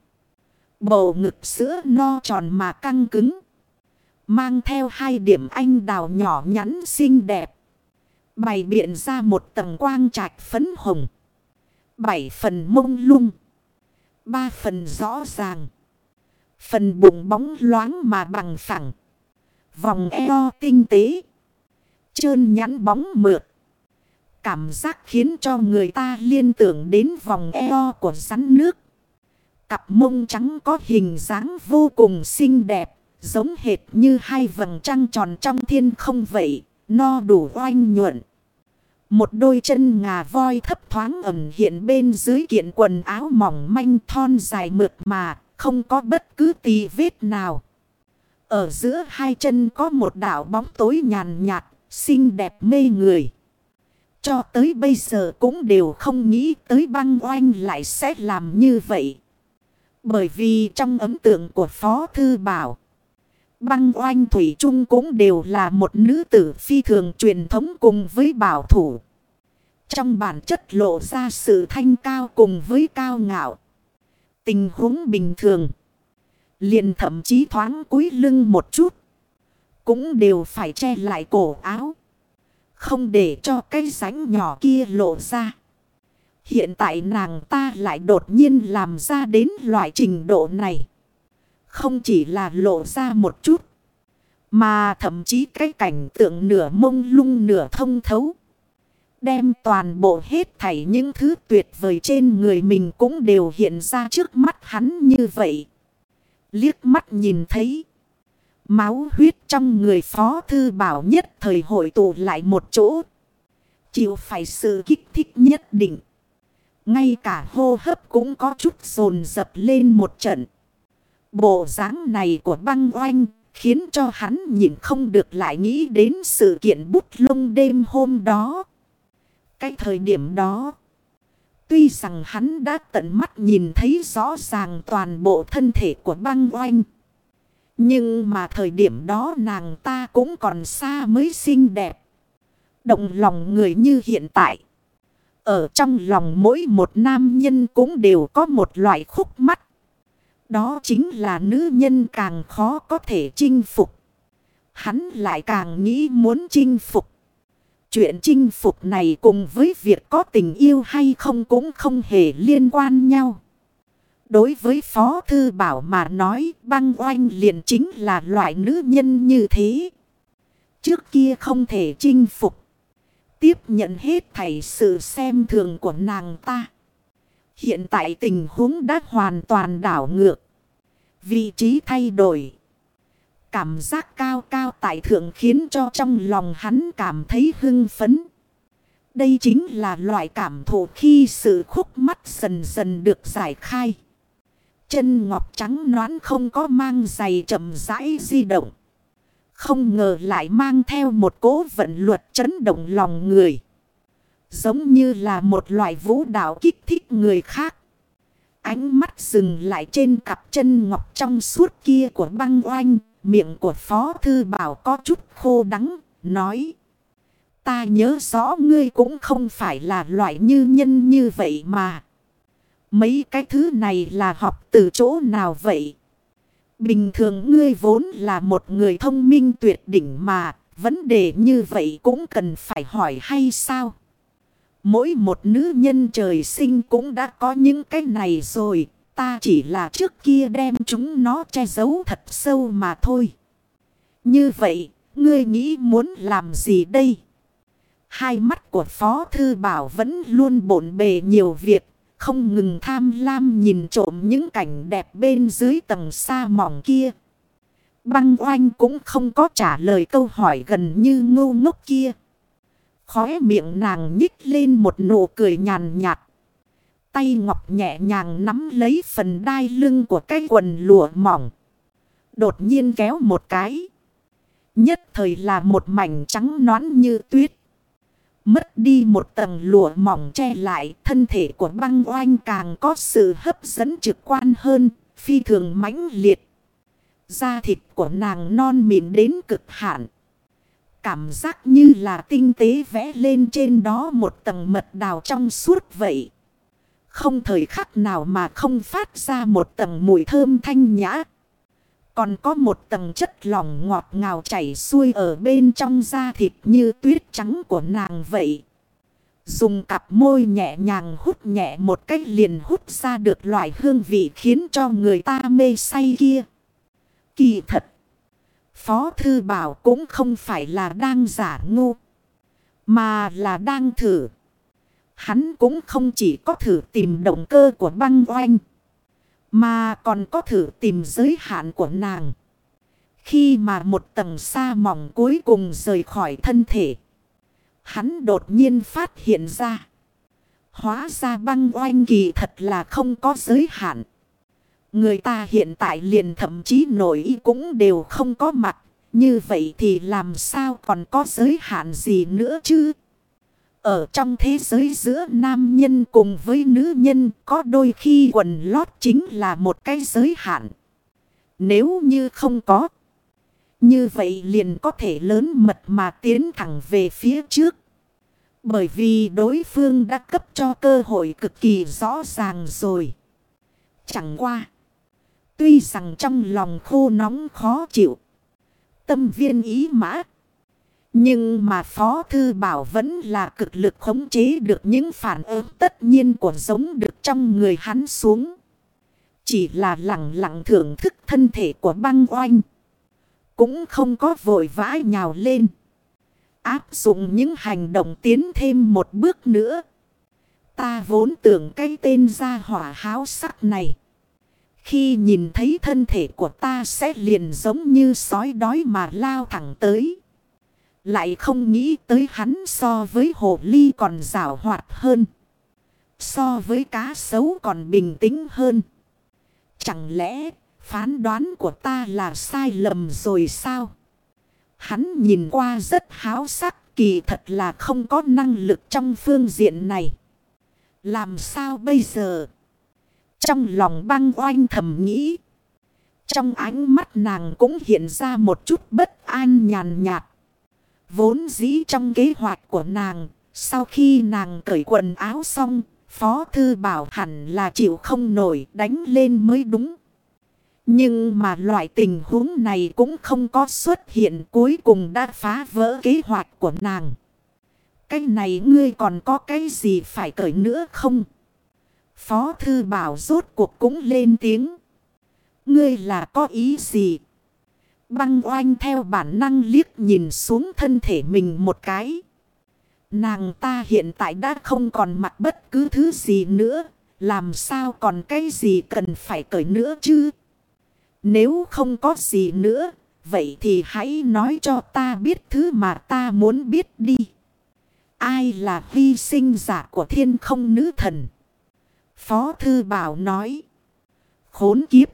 Bầu ngực sữa no tròn mà căng cứng. Mang theo hai điểm anh đào nhỏ nhắn xinh đẹp. Bày biện ra một tầng quang trạch phấn hồng. Bảy phần mông lung. Ba phần rõ ràng. Phần bụng bóng loáng mà bằng phẳng. Vòng eo tinh tế. Trơn nhắn bóng mượt. Cảm giác khiến cho người ta liên tưởng đến vòng eo của rắn nước. Cặp mông trắng có hình dáng vô cùng xinh đẹp. Giống hệt như hai vầng trăng tròn trong thiên không vậy. No đủ oanh nhuận. Một đôi chân ngà voi thấp thoáng ẩm hiện bên dưới kiện quần áo mỏng manh thon dài mượt mà, không có bất cứ tì vết nào. Ở giữa hai chân có một đảo bóng tối nhàn nhạt, xinh đẹp mê người. Cho tới bây giờ cũng đều không nghĩ tới băng oanh lại sẽ làm như vậy. Bởi vì trong ấn tượng của Phó Thư Bảo, băng oanh Thủy Trung cũng đều là một nữ tử phi thường truyền thống cùng với bảo thủ. Trong bản chất lộ ra sự thanh cao cùng với cao ngạo. Tình huống bình thường. Liền thậm chí thoáng cúi lưng một chút. Cũng đều phải che lại cổ áo. Không để cho cái ránh nhỏ kia lộ ra. Hiện tại nàng ta lại đột nhiên làm ra đến loại trình độ này. Không chỉ là lộ ra một chút. Mà thậm chí cái cảnh tượng nửa mông lung nửa thông thấu. Đem toàn bộ hết thảy những thứ tuyệt vời trên người mình cũng đều hiện ra trước mắt hắn như vậy. Liếc mắt nhìn thấy. Máu huyết trong người phó thư bảo nhất thời hội tụ lại một chỗ. Chịu phải sự kích thích nhất định. Ngay cả hô hấp cũng có chút dồn dập lên một trận. Bộ dáng này của băng oanh khiến cho hắn nhìn không được lại nghĩ đến sự kiện bút lông đêm hôm đó. Cái thời điểm đó, tuy rằng hắn đã tận mắt nhìn thấy rõ ràng toàn bộ thân thể của băng oanh. Nhưng mà thời điểm đó nàng ta cũng còn xa mới xinh đẹp. Động lòng người như hiện tại. Ở trong lòng mỗi một nam nhân cũng đều có một loại khúc mắt. Đó chính là nữ nhân càng khó có thể chinh phục. Hắn lại càng nghĩ muốn chinh phục. Chuyện chinh phục này cùng với việc có tình yêu hay không cũng không hề liên quan nhau. Đối với Phó Thư Bảo mà nói, băng oanh liền chính là loại nữ nhân như thế. Trước kia không thể chinh phục. Tiếp nhận hết thảy sự xem thường của nàng ta. Hiện tại tình huống đã hoàn toàn đảo ngược. Vị trí thay đổi. Cảm giác cao cao tại thượng khiến cho trong lòng hắn cảm thấy hưng phấn. Đây chính là loại cảm thụ khi sự khúc mắt dần dần được giải khai. Chân ngọc trắng noán không có mang giày chậm rãi di động. Không ngờ lại mang theo một cố vận luật chấn động lòng người. Giống như là một loại vũ đạo kích thích người khác. Ánh mắt dừng lại trên cặp chân ngọc trong suốt kia của băng oanh. Miệng của Phó Thư Bảo có chút khô đắng, nói. Ta nhớ rõ ngươi cũng không phải là loại như nhân như vậy mà. Mấy cái thứ này là học từ chỗ nào vậy? Bình thường ngươi vốn là một người thông minh tuyệt đỉnh mà. Vấn đề như vậy cũng cần phải hỏi hay sao? Mỗi một nữ nhân trời sinh cũng đã có những cái này rồi. Ta chỉ là trước kia đem chúng nó che giấu thật sâu mà thôi. Như vậy, ngươi nghĩ muốn làm gì đây? Hai mắt của Phó Thư Bảo vẫn luôn bổn bề nhiều việc, không ngừng tham lam nhìn trộm những cảnh đẹp bên dưới tầng xa mỏng kia. Băng oanh cũng không có trả lời câu hỏi gần như ngu ngốc kia. Khóe miệng nàng nhích lên một nụ cười nhàn nhạt. Tay ngọc nhẹ nhàng nắm lấy phần đai lưng của cái quần lụa mỏng. Đột nhiên kéo một cái. Nhất thời là một mảnh trắng nõn như tuyết. Mất đi một tầng lụa mỏng che lại thân thể của băng oanh càng có sự hấp dẫn trực quan hơn, phi thường mãnh liệt. Da thịt của nàng non mịn đến cực hạn. Cảm giác như là tinh tế vẽ lên trên đó một tầng mật đào trong suốt vậy. Không thời khắc nào mà không phát ra một tầng mùi thơm thanh nhã. Còn có một tầng chất lỏng ngọt ngào chảy xuôi ở bên trong da thịt như tuyết trắng của nàng vậy. Dùng cặp môi nhẹ nhàng hút nhẹ một cách liền hút ra được loại hương vị khiến cho người ta mê say kia. Kỳ thật. Phó Thư Bảo cũng không phải là đang giả ngu. Mà là đang thử. Hắn cũng không chỉ có thử tìm động cơ của băng oanh. Mà còn có thử tìm giới hạn của nàng. Khi mà một tầng sa mỏng cuối cùng rời khỏi thân thể. Hắn đột nhiên phát hiện ra. Hóa ra băng oanh kỳ thật là không có giới hạn. Người ta hiện tại liền thậm chí nổi cũng đều không có mặt. Như vậy thì làm sao còn có giới hạn gì nữa chứ? Ở trong thế giới giữa nam nhân cùng với nữ nhân, có đôi khi quần lót chính là một cái giới hạn. Nếu như không có. Như vậy liền có thể lớn mật mà tiến thẳng về phía trước. Bởi vì đối phương đã cấp cho cơ hội cực kỳ rõ ràng rồi. Chẳng qua. Tuy rằng trong lòng khô nóng khó chịu. Tâm viên ý mã. Nhưng mà Phó Thư Bảo vẫn là cực lực khống chế được những phản ứng tất nhiên của giống được trong người hắn xuống. Chỉ là lặng lặng thưởng thức thân thể của băng oanh. Cũng không có vội vã nhào lên. Áp dụng những hành động tiến thêm một bước nữa. Ta vốn tưởng cái tên gia hỏa háo sắc này. Khi nhìn thấy thân thể của ta sẽ liền giống như sói đói mà lao thẳng tới. Lại không nghĩ tới hắn so với hồ ly còn rào hoạt hơn. So với cá sấu còn bình tĩnh hơn. Chẳng lẽ phán đoán của ta là sai lầm rồi sao? Hắn nhìn qua rất háo sắc, kỳ thật là không có năng lực trong phương diện này. Làm sao bây giờ? Trong lòng băng oanh thầm nghĩ. Trong ánh mắt nàng cũng hiện ra một chút bất an nhàn nhạt. Vốn dĩ trong kế hoạch của nàng, sau khi nàng cởi quần áo xong, Phó Thư Bảo hẳn là chịu không nổi đánh lên mới đúng. Nhưng mà loại tình huống này cũng không có xuất hiện cuối cùng đã phá vỡ kế hoạch của nàng. Cái này ngươi còn có cái gì phải cởi nữa không? Phó Thư Bảo rốt cuộc cũng lên tiếng. Ngươi là có ý gì? Băng oanh theo bản năng liếc nhìn xuống thân thể mình một cái. Nàng ta hiện tại đã không còn mặc bất cứ thứ gì nữa. Làm sao còn cái gì cần phải cởi nữa chứ? Nếu không có gì nữa, vậy thì hãy nói cho ta biết thứ mà ta muốn biết đi. Ai là hy sinh giả của thiên không nữ thần? Phó Thư Bảo nói. Khốn kiếp.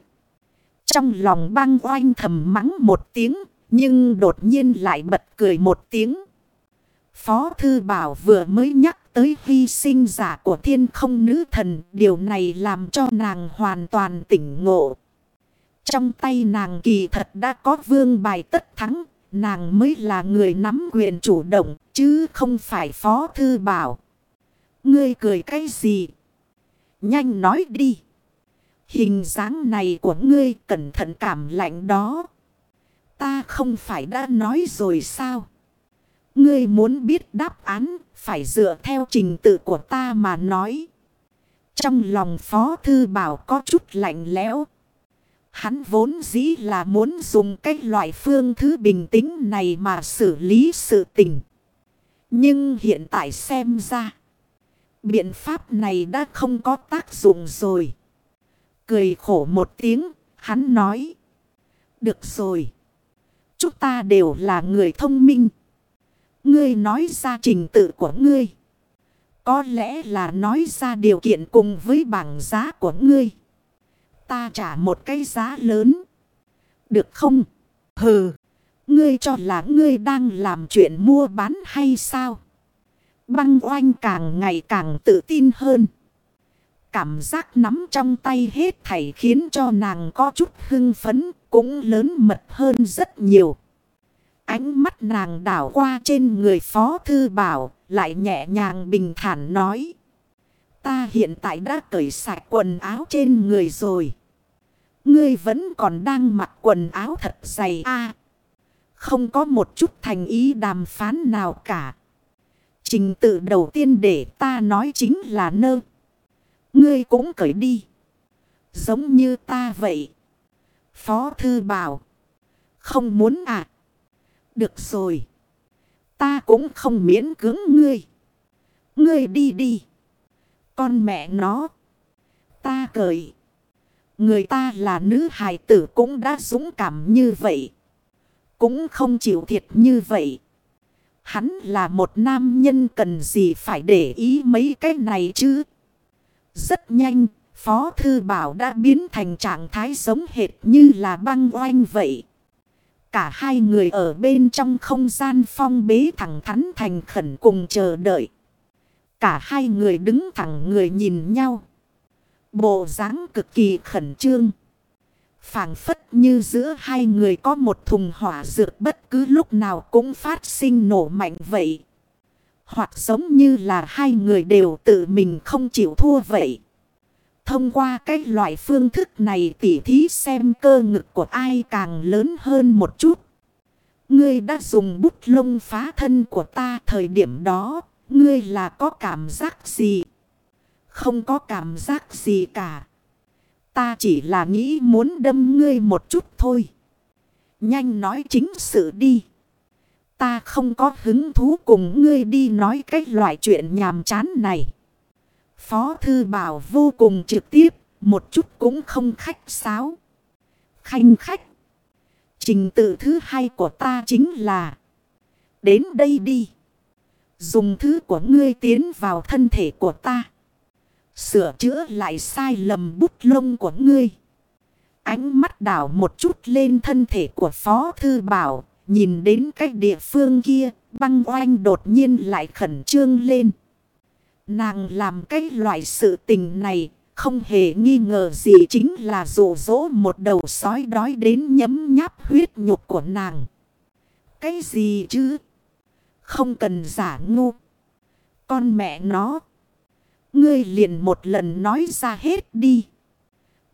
Trong lòng băng oanh thầm mắng một tiếng. Nhưng đột nhiên lại bật cười một tiếng. Phó Thư Bảo vừa mới nhắc tới hy sinh giả của thiên không nữ thần. Điều này làm cho nàng hoàn toàn tỉnh ngộ. Trong tay nàng kỳ thật đã có vương bài tất thắng. Nàng mới là người nắm quyền chủ động, chứ không phải Phó Thư Bảo. Ngươi cười cái gì? Nhanh nói đi. Hình dáng này của ngươi cẩn thận cảm lạnh đó. Ta không phải đã nói rồi sao? Ngươi muốn biết đáp án, phải dựa theo trình tự của ta mà nói. Trong lòng Phó Thư Bảo có chút lạnh lẽo. Hắn vốn dĩ là muốn dùng cái loại phương thứ bình tĩnh này mà xử lý sự tình. Nhưng hiện tại xem ra. Biện pháp này đã không có tác dụng rồi. Cười khổ một tiếng, hắn nói. Được rồi. Chúng ta đều là người thông minh. Ngươi nói ra trình tự của ngươi. Có lẽ là nói ra điều kiện cùng với bảng giá của ngươi. Ta trả một cái giá lớn. Được không? Hừ. Ngươi cho là ngươi đang làm chuyện mua bán hay sao? Băng oanh càng ngày càng tự tin hơn. Cảm giác nắm trong tay hết thảy khiến cho nàng có chút hưng phấn, cũng lớn mật hơn rất nhiều. Ánh mắt nàng đảo qua trên người Phó Thư Bảo, lại nhẹ nhàng bình thản nói. Ta hiện tại đã cởi sạch quần áo trên người rồi. Ngươi vẫn còn đang mặc quần áo thật dày a Không có một chút thành ý đàm phán nào cả. Trình tự đầu tiên để ta nói chính là nơ. Ngươi cũng cởi đi. Giống như ta vậy. Phó thư bảo. Không muốn à. Được rồi. Ta cũng không miễn cưỡng ngươi. Ngươi đi đi. Con mẹ nó. Ta cởi. Người ta là nữ hài tử cũng đã dũng cảm như vậy. Cũng không chịu thiệt như vậy. Hắn là một nam nhân cần gì phải để ý mấy cái này chứ. Rất nhanh, Phó Thư Bảo đã biến thành trạng thái giống hệt như là băng oanh vậy. Cả hai người ở bên trong không gian phong bế thẳng thắn thành khẩn cùng chờ đợi. Cả hai người đứng thẳng người nhìn nhau. Bộ dáng cực kỳ khẩn trương. phảng phất như giữa hai người có một thùng hỏa dược bất cứ lúc nào cũng phát sinh nổ mạnh vậy. Hoặc giống như là hai người đều tự mình không chịu thua vậy. Thông qua cái loại phương thức này tỉ thí xem cơ ngực của ai càng lớn hơn một chút. Ngươi đã dùng bút lông phá thân của ta thời điểm đó. Ngươi là có cảm giác gì? Không có cảm giác gì cả. Ta chỉ là nghĩ muốn đâm ngươi một chút thôi. Nhanh nói chính sự đi. Ta không có hứng thú cùng ngươi đi nói cái loại chuyện nhàm chán này. Phó Thư Bảo vô cùng trực tiếp, một chút cũng không khách sáo. Khanh khách. Trình tự thứ hai của ta chính là Đến đây đi. Dùng thứ của ngươi tiến vào thân thể của ta. Sửa chữa lại sai lầm bút lông của ngươi. Ánh mắt đảo một chút lên thân thể của Phó Thư Bảo. Nhìn đến cái địa phương kia, băng oanh đột nhiên lại khẩn trương lên. Nàng làm cái loại sự tình này, không hề nghi ngờ gì chính là dụ dỗ một đầu sói đói đến nhấm nháp huyết nhục của nàng. Cái gì chứ? Không cần giả ngu. Con mẹ nó. Ngươi liền một lần nói ra hết đi.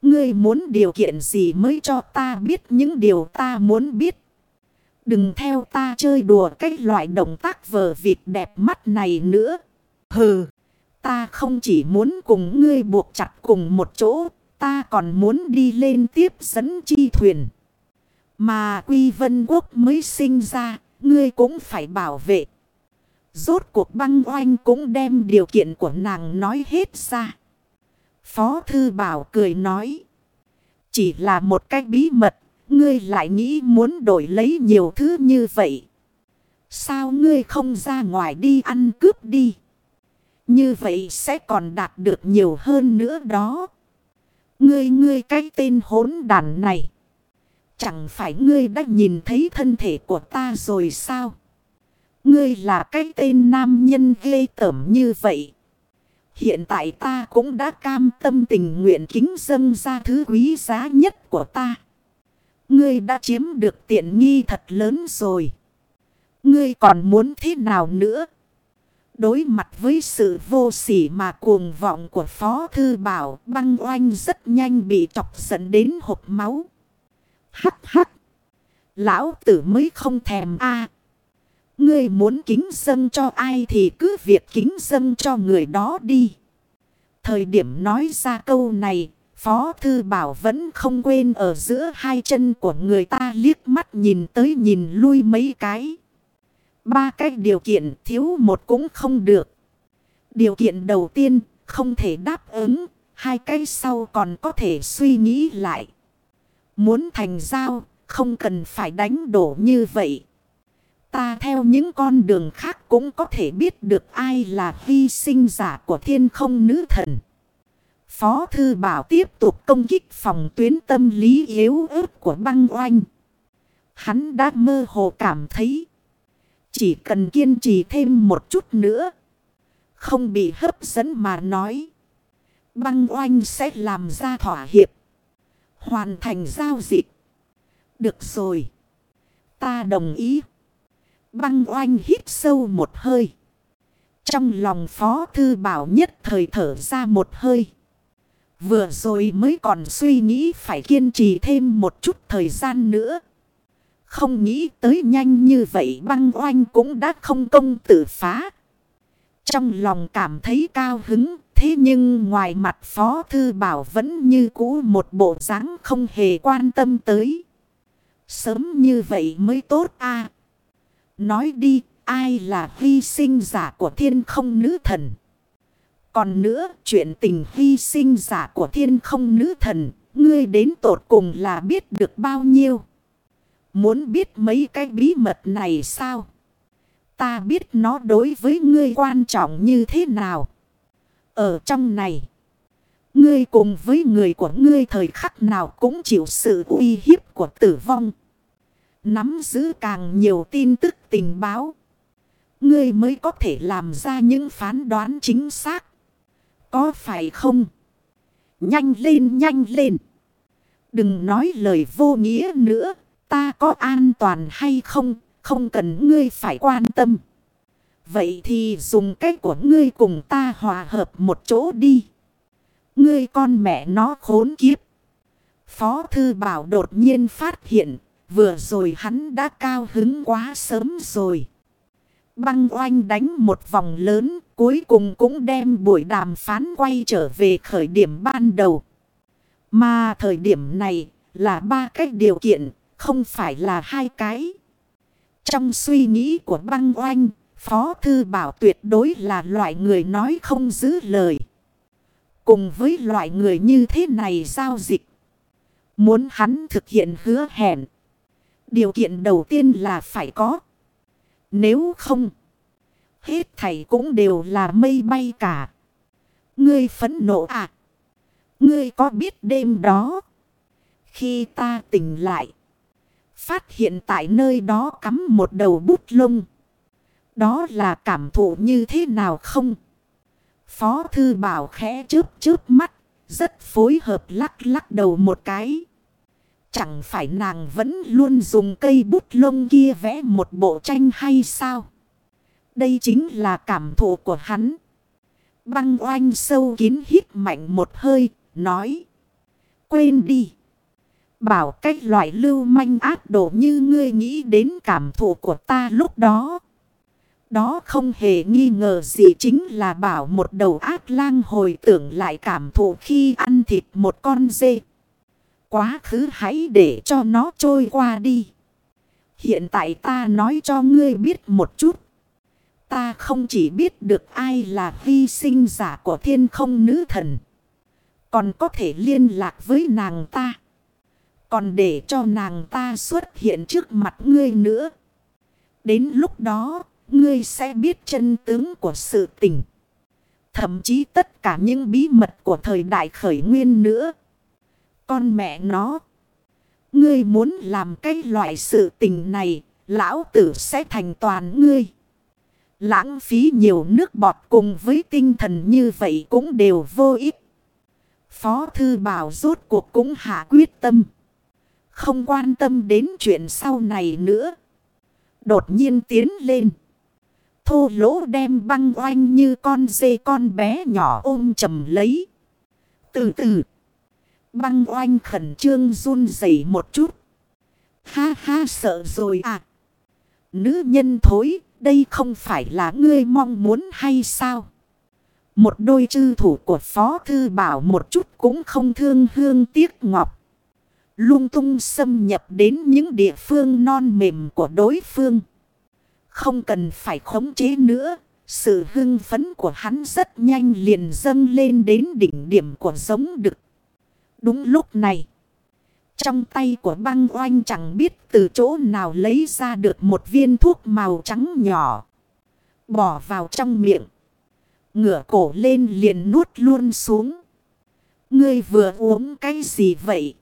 Ngươi muốn điều kiện gì mới cho ta biết những điều ta muốn biết. Đừng theo ta chơi đùa cái loại động tác vờ vịt đẹp mắt này nữa. Hừ. Ta không chỉ muốn cùng ngươi buộc chặt cùng một chỗ. Ta còn muốn đi lên tiếp dẫn chi thuyền. Mà Quy Vân Quốc mới sinh ra. Ngươi cũng phải bảo vệ. Rốt cuộc băng oanh cũng đem điều kiện của nàng nói hết ra. Phó Thư Bảo cười nói. Chỉ là một cái bí mật. Ngươi lại nghĩ muốn đổi lấy nhiều thứ như vậy. Sao ngươi không ra ngoài đi ăn cướp đi? Như vậy sẽ còn đạt được nhiều hơn nữa đó. Ngươi ngươi cái tên hốn đàn này. Chẳng phải ngươi đã nhìn thấy thân thể của ta rồi sao? Ngươi là cái tên nam nhân ghê tởm như vậy. Hiện tại ta cũng đã cam tâm tình nguyện kính dâng ra thứ quý giá nhất của ta. Ngươi đã chiếm được tiện nghi thật lớn rồi. Ngươi còn muốn thế nào nữa? Đối mặt với sự vô sỉ mà cuồng vọng của Phó Thư Bảo băng oanh rất nhanh bị chọc giận đến hộp máu. Hắc hắc. Lão tử mới không thèm a Ngươi muốn kính dâng cho ai thì cứ việc kính dâng cho người đó đi. Thời điểm nói ra câu này, Phó Thư Bảo vẫn không quên ở giữa hai chân của người ta liếc mắt nhìn tới nhìn lui mấy cái. Ba cái điều kiện thiếu một cũng không được. Điều kiện đầu tiên không thể đáp ứng, hai cái sau còn có thể suy nghĩ lại. Muốn thành giao, không cần phải đánh đổ như vậy. Ta theo những con đường khác cũng có thể biết được ai là hy sinh giả của thiên không nữ thần. Phó Thư Bảo tiếp tục công kích phòng tuyến tâm lý yếu ớt của băng oanh. Hắn đã mơ hồ cảm thấy. Chỉ cần kiên trì thêm một chút nữa. Không bị hấp dẫn mà nói. Băng oanh sẽ làm ra thỏa hiệp. Hoàn thành giao dịch. Được rồi. Ta đồng ý. Băng oanh hít sâu một hơi. Trong lòng Phó Thư Bảo nhất thời thở ra một hơi. Vừa rồi mới còn suy nghĩ phải kiên trì thêm một chút thời gian nữa. Không nghĩ tới nhanh như vậy băng oanh cũng đã không công tự phá. Trong lòng cảm thấy cao hứng. Thế nhưng ngoài mặt Phó Thư Bảo vẫn như cũ một bộ dáng không hề quan tâm tới. Sớm như vậy mới tốt a Nói đi, ai là hy sinh giả của thiên không nữ thần. Còn nữa, chuyện tình hy sinh giả của thiên không nữ thần. Ngươi đến tột cùng là biết được bao nhiêu. Muốn biết mấy cái bí mật này sao? Ta biết nó đối với ngươi quan trọng như thế nào. Ở trong này. Ngươi cùng với người của ngươi thời khắc nào cũng chịu sự uy hiếp của tử vong. Nắm giữ càng nhiều tin tức tình báo. Ngươi mới có thể làm ra những phán đoán chính xác. Có phải không? Nhanh lên nhanh lên. Đừng nói lời vô nghĩa nữa. Ta có an toàn hay không? Không cần ngươi phải quan tâm. Vậy thì dùng cách của ngươi cùng ta hòa hợp một chỗ đi. Ngươi con mẹ nó khốn kiếp. Phó Thư Bảo đột nhiên phát hiện. Vừa rồi hắn đã cao hứng quá sớm rồi. Băng oanh đánh một vòng lớn. Cuối cùng cũng đem buổi đàm phán quay trở về khởi điểm ban đầu. Mà thời điểm này là ba cách điều kiện. Không phải là hai cái. Trong suy nghĩ của băng oanh. Phó Thư Bảo tuyệt đối là loại người nói không giữ lời. Cùng với loại người như thế này giao dịch. Muốn hắn thực hiện hứa hẹn. Điều kiện đầu tiên là phải có. Nếu không. Hết thầy cũng đều là mây bay cả. Ngươi phấn nộ à. Ngươi có biết đêm đó. Khi ta tỉnh lại. Phát hiện tại nơi đó cắm một đầu bút lông. Đó là cảm thụ như thế nào không? Phó thư bảo khẽ chớp chớp mắt. Rất phối hợp lắc lắc đầu một cái. Chẳng phải nàng vẫn luôn dùng cây bút lông kia vẽ một bộ tranh hay sao? Đây chính là cảm thụ của hắn. Băng oanh sâu kín hít mạnh một hơi, nói. Quên đi. Bảo cách loại lưu manh ác đổ như ngươi nghĩ đến cảm thụ của ta lúc đó. Đó không hề nghi ngờ gì chính là bảo một đầu ác lang hồi tưởng lại cảm thụ khi ăn thịt một con dê. Quá khứ hãy để cho nó trôi qua đi. Hiện tại ta nói cho ngươi biết một chút. Ta không chỉ biết được ai là vi sinh giả của thiên không nữ thần. Còn có thể liên lạc với nàng ta. Còn để cho nàng ta xuất hiện trước mặt ngươi nữa. Đến lúc đó, ngươi sẽ biết chân tướng của sự tình. Thậm chí tất cả những bí mật của thời đại khởi nguyên nữa. Con mẹ nó. Ngươi muốn làm cái loại sự tình này, lão tử sẽ thành toàn ngươi. Lãng phí nhiều nước bọt cùng với tinh thần như vậy cũng đều vô ích. Phó thư bảo rốt cuộc cũng hạ quyết tâm. Không quan tâm đến chuyện sau này nữa. Đột nhiên tiến lên. Thô lỗ đem băng oanh như con dê con bé nhỏ ôm chầm lấy. Từ từ. Băng oanh khẩn trương run rẩy một chút. Ha ha sợ rồi à. Nữ nhân thối, đây không phải là ngươi mong muốn hay sao? Một đôi chư thủ của Phó Thư Bảo một chút cũng không thương hương tiếc ngọc. Lung tung xâm nhập đến những địa phương non mềm của đối phương. Không cần phải khống chế nữa. Sự hưng phấn của hắn rất nhanh liền dâng lên đến đỉnh điểm của giống đực. Đúng lúc này. Trong tay của băng oanh chẳng biết từ chỗ nào lấy ra được một viên thuốc màu trắng nhỏ. Bỏ vào trong miệng. Ngửa cổ lên liền nuốt luôn xuống. Ngươi vừa uống cái gì vậy?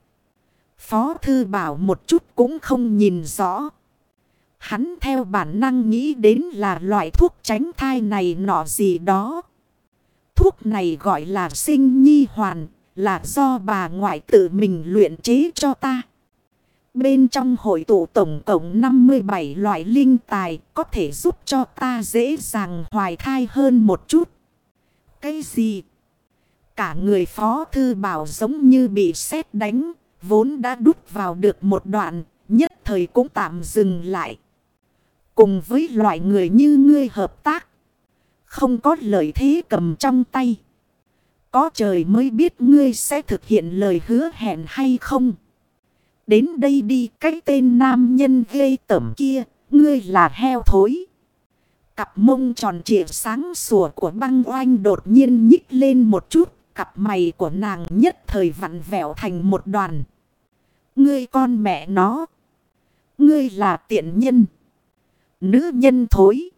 Phó thư bảo một chút cũng không nhìn rõ. Hắn theo bản năng nghĩ đến là loại thuốc tránh thai này nọ gì đó. Thuốc này gọi là sinh nhi hoàn là do bà ngoại tự mình luyện chế cho ta. Bên trong hội tụ tổng cộng 57 loại linh tài có thể giúp cho ta dễ dàng hoài thai hơn một chút. Cái gì? Cả người phó thư bảo giống như bị sét đánh, vốn đã đút vào được một đoạn, nhất thời cũng tạm dừng lại. Cùng với loại người như ngươi hợp tác, không có lợi thế cầm trong tay. Có trời mới biết ngươi sẽ thực hiện lời hứa hẹn hay không. Đến đây đi cái tên nam nhân ghê tẩm kia, ngươi là heo thối. Cặp mông tròn trịa sáng sủa của băng oanh đột nhiên nhích lên một chút. Cặp mày của nàng nhất thời vặn vẹo thành một đoàn. Ngươi con mẹ nó. Ngươi là tiện nhân. Nữ nhân thối.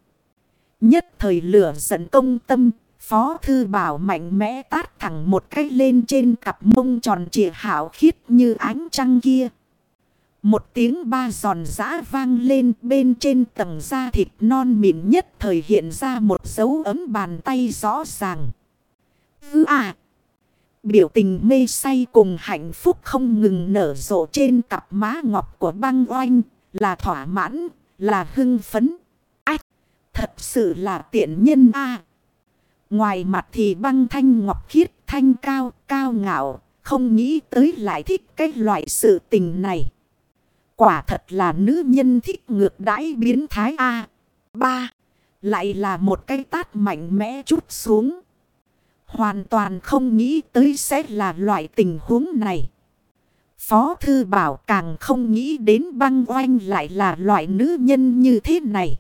Nhất thời lửa giận công tâm. Phó thư bảo mạnh mẽ tát thẳng một cách lên trên cặp mông tròn trịa hảo khiết như ánh trăng kia. Một tiếng ba giòn giã vang lên bên trên tầng da thịt non mịn nhất thời hiện ra một dấu ấm bàn tay rõ ràng. Ư à! Biểu tình mê say cùng hạnh phúc không ngừng nở rộ trên cặp má ngọc của băng oanh là thỏa mãn, là hưng phấn. Ách! Thật sự là tiện nhân a Ngoài mặt thì băng thanh ngọc khiết thanh cao, cao ngạo, không nghĩ tới lại thích cái loại sự tình này. Quả thật là nữ nhân thích ngược đãi biến thái A. ba Lại là một cái tát mạnh mẽ chút xuống. Hoàn toàn không nghĩ tới sẽ là loại tình huống này. Phó Thư Bảo càng không nghĩ đến băng oanh lại là loại nữ nhân như thế này.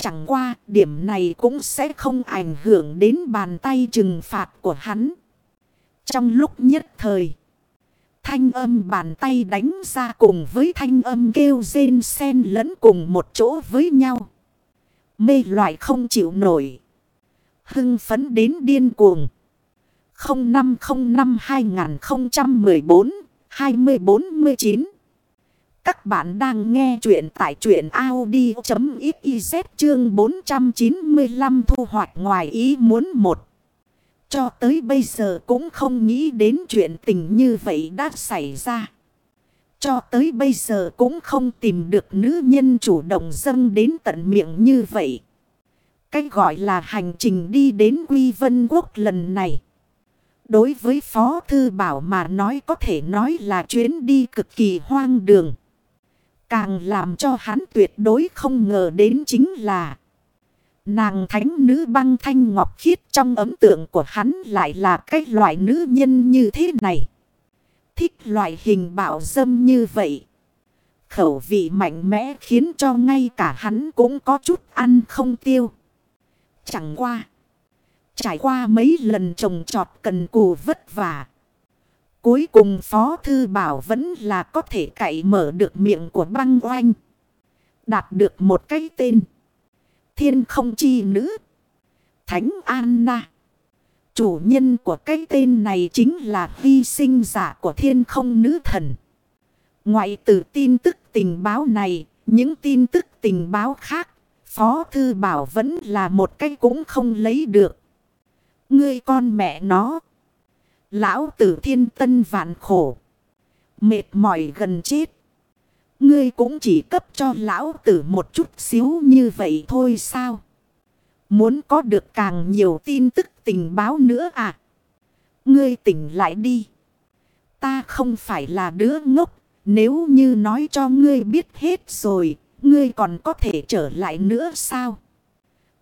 Chẳng qua, điểm này cũng sẽ không ảnh hưởng đến bàn tay trừng phạt của hắn. Trong lúc nhất thời. Thanh âm bàn tay đánh ra cùng với thanh âm kêu rên sen lẫn cùng một chỗ với nhau. Mê loại không chịu nổi. Hưng phấn đến điên cuồng. 0505-2014-2049 các bạn đang nghe chuyện tại chuyện Audi.xyz chương 495 thu hoạch ngoài ý muốn một. Cho tới bây giờ cũng không nghĩ đến chuyện tình như vậy đã xảy ra. Cho tới bây giờ cũng không tìm được nữ nhân chủ động dâng đến tận miệng như vậy. Cách gọi là hành trình đi đến Quy Vân Quốc lần này. Đối với Phó Thư Bảo mà nói có thể nói là chuyến đi cực kỳ hoang đường. Càng làm cho hắn tuyệt đối không ngờ đến chính là, Nàng thánh nữ băng thanh ngọc khiết trong ấm tượng của hắn lại là cái loại nữ nhân như thế này. Thích loại hình bạo dâm như vậy. Khẩu vị mạnh mẽ khiến cho ngay cả hắn cũng có chút ăn không tiêu. Chẳng qua. Trải qua mấy lần trồng trọt cần cù vất vả. Cuối cùng Phó Thư Bảo vẫn là có thể cậy mở được miệng của băng oanh. Đạt được một cái tên thiên không chi nữ. Thánh Anna. Chủ nhân của cái tên này chính là hy sinh giả của thiên không nữ thần. Ngoại từ tin tức tình báo này, những tin tức tình báo khác, Phó Thư Bảo vẫn là một cái cũng không lấy được. Ngươi con mẹ nó. Lão tử thiên tân vạn khổ. Mệt mỏi gần chết. Ngươi cũng chỉ cấp cho lão tử một chút xíu như vậy thôi sao? Muốn có được càng nhiều tin tức tình báo nữa à? Ngươi tỉnh lại đi. Ta không phải là đứa ngốc. Nếu như nói cho ngươi biết hết rồi, ngươi còn có thể trở lại nữa sao?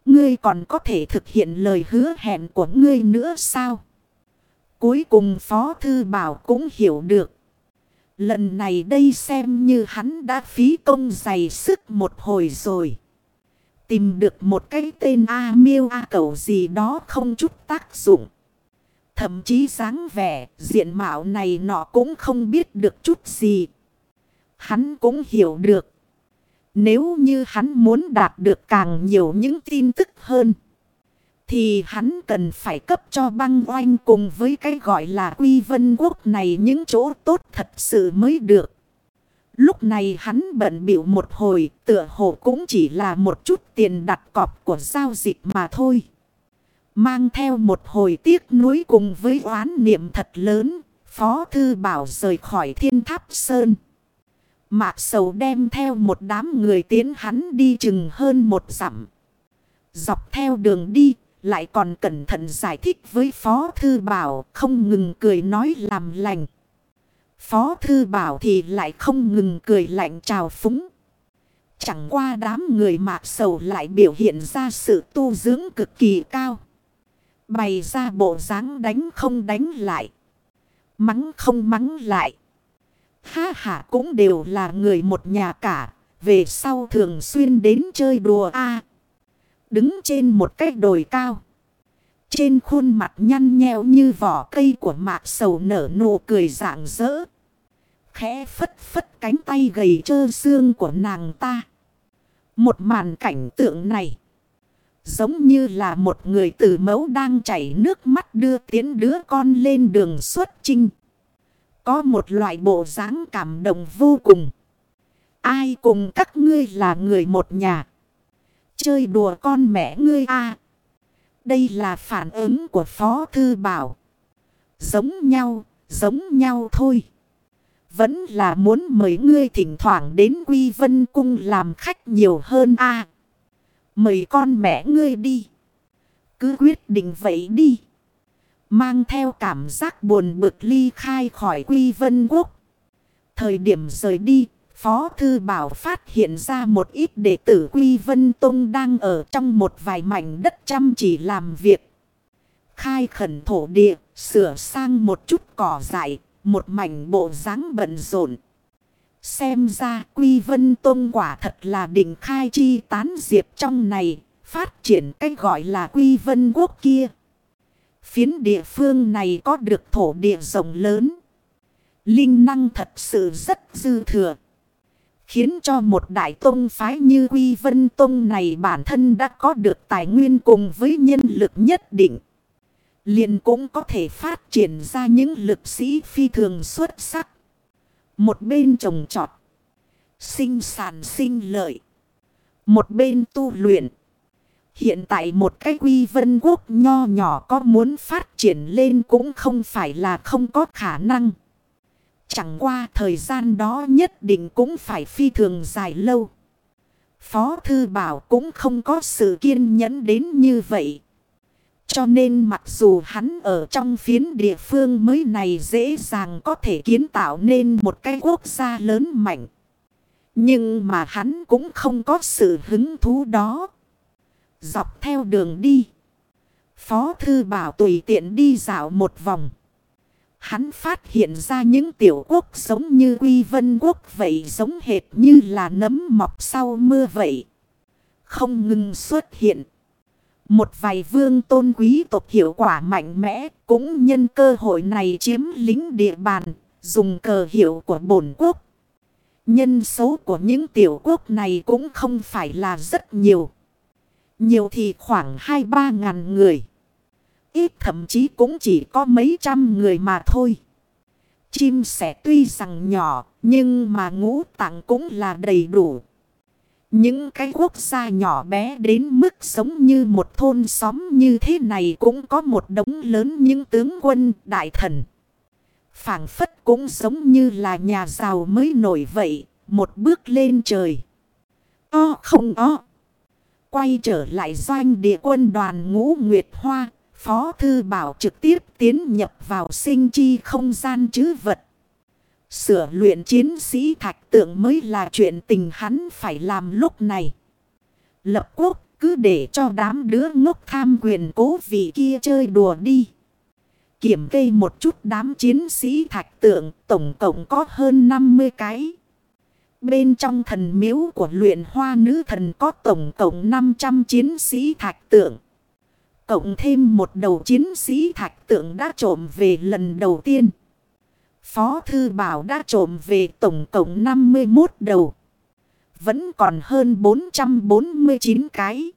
Ngươi còn có thể thực hiện lời hứa hẹn của ngươi nữa sao? Cuối cùng Phó Thư Bảo cũng hiểu được. Lần này đây xem như hắn đã phí công dày sức một hồi rồi. Tìm được một cái tên A miêu A cầu gì đó không chút tác dụng. Thậm chí dáng vẻ, diện mạo này nọ cũng không biết được chút gì. Hắn cũng hiểu được. Nếu như hắn muốn đạt được càng nhiều những tin tức hơn. Thì hắn cần phải cấp cho băng oanh cùng với cái gọi là quy vân quốc này những chỗ tốt thật sự mới được. Lúc này hắn bận biểu một hồi tựa hồ cũng chỉ là một chút tiền đặt cọp của giao dịch mà thôi. Mang theo một hồi tiếc nuối cùng với oán niệm thật lớn, Phó Thư Bảo rời khỏi thiên tháp sơn. Mạc sầu đem theo một đám người tiến hắn đi chừng hơn một dặm. Dọc theo đường đi, lại còn cẩn thận giải thích với Phó Thư Bảo, không ngừng cười nói làm lành. Phó Thư Bảo thì lại không ngừng cười lạnh trào phúng. Chẳng qua đám người mạc sầu lại biểu hiện ra sự tu dưỡng cực kỳ cao. Bày ra bộ dáng đánh không đánh lại. Mắng không mắng lại. Ha ha cũng đều là người một nhà cả. Về sau thường xuyên đến chơi đùa a Đứng trên một cái đồi cao. Trên khuôn mặt nhăn nheo như vỏ cây của mạc sầu nở nụ cười rạng rỡ. Khẽ phất phất cánh tay gầy trơ xương của nàng ta. Một màn cảnh tượng này. Giống như là một người tử mẫu đang chảy nước mắt đưa tiến đứa con lên đường xuất trinh. Có một loại bộ dáng cảm động vô cùng. Ai cùng các ngươi là người một nhà. Chơi đùa con mẹ ngươi a Đây là phản ứng của Phó Thư Bảo. Giống nhau, giống nhau thôi. Vẫn là muốn mời ngươi thỉnh thoảng đến Quy Vân Cung làm khách nhiều hơn a Mời con mẹ ngươi đi. Cứ quyết định vậy đi. Mang theo cảm giác buồn bực ly khai khỏi Quy Vân Quốc. Thời điểm rời đi, Phó Thư Bảo phát hiện ra một ít đệ tử Quy Vân Tông đang ở trong một vài mảnh đất chăm chỉ làm việc. Khai khẩn thổ địa, sửa sang một chút cỏ dại, một mảnh bộ dáng bận rộn. Xem ra Quy Vân Tông quả thật là đỉnh khai chi tán diệp trong này, phát triển cách gọi là Quy Vân Quốc kia. Phiến địa phương này có được thổ địa rộng lớn. Linh năng thật sự rất dư thừa. Khiến cho một đại tông phái như Quy Vân Tông này bản thân đã có được tài nguyên cùng với nhân lực nhất định. liền cũng có thể phát triển ra những lực sĩ phi thường xuất sắc. Một bên trồng trọt. Sinh sản sinh lợi. Một bên tu luyện. Hiện tại một cái quy vân quốc nho nhỏ có muốn phát triển lên cũng không phải là không có khả năng. Chẳng qua thời gian đó nhất định cũng phải phi thường dài lâu. Phó Thư Bảo cũng không có sự kiên nhẫn đến như vậy. Cho nên mặc dù hắn ở trong phiến địa phương mới này dễ dàng có thể kiến tạo nên một cái quốc gia lớn mạnh. Nhưng mà hắn cũng không có sự hứng thú đó. Dọc theo đường đi. Phó Thư Bảo tùy tiện đi dạo một vòng. Hắn phát hiện ra những tiểu quốc giống như Quy Vân Quốc vậy giống hệt như là nấm mọc sau mưa vậy. Không ngừng xuất hiện. Một vài vương tôn quý tộc hiệu quả mạnh mẽ cũng nhân cơ hội này chiếm lính địa bàn, dùng cờ hiệu của bổn quốc. Nhân số của những tiểu quốc này cũng không phải là rất nhiều. Nhiều thì khoảng 2-3 ngàn người. Ít thậm chí cũng chỉ có mấy trăm người mà thôi. Chim sẻ tuy rằng nhỏ nhưng mà ngũ tặng cũng là đầy đủ. Những cái quốc gia nhỏ bé đến mức sống như một thôn xóm như thế này cũng có một đống lớn những tướng quân đại thần. phảng phất cũng giống như là nhà giàu mới nổi vậy, một bước lên trời. O không o. Quay trở lại doanh địa quân đoàn ngũ Nguyệt Hoa, Phó Thư Bảo trực tiếp tiến nhập vào sinh chi không gian chứ vật. Sửa luyện chiến sĩ thạch tượng mới là chuyện tình hắn phải làm lúc này. Lập quốc cứ để cho đám đứa ngốc tham quyền cố vị kia chơi đùa đi. Kiểm kê một chút đám chiến sĩ thạch tượng, tổng cộng có hơn 50 cái. Bên trong thần miếu của luyện hoa nữ thần có tổng cộng 500 chiến sĩ thạch tượng. Cộng thêm một đầu chiến sĩ thạch tượng đã trộm về lần đầu tiên. Phó Thư Bảo đã trộm về tổng cộng 51 đầu. Vẫn còn hơn 449 cái.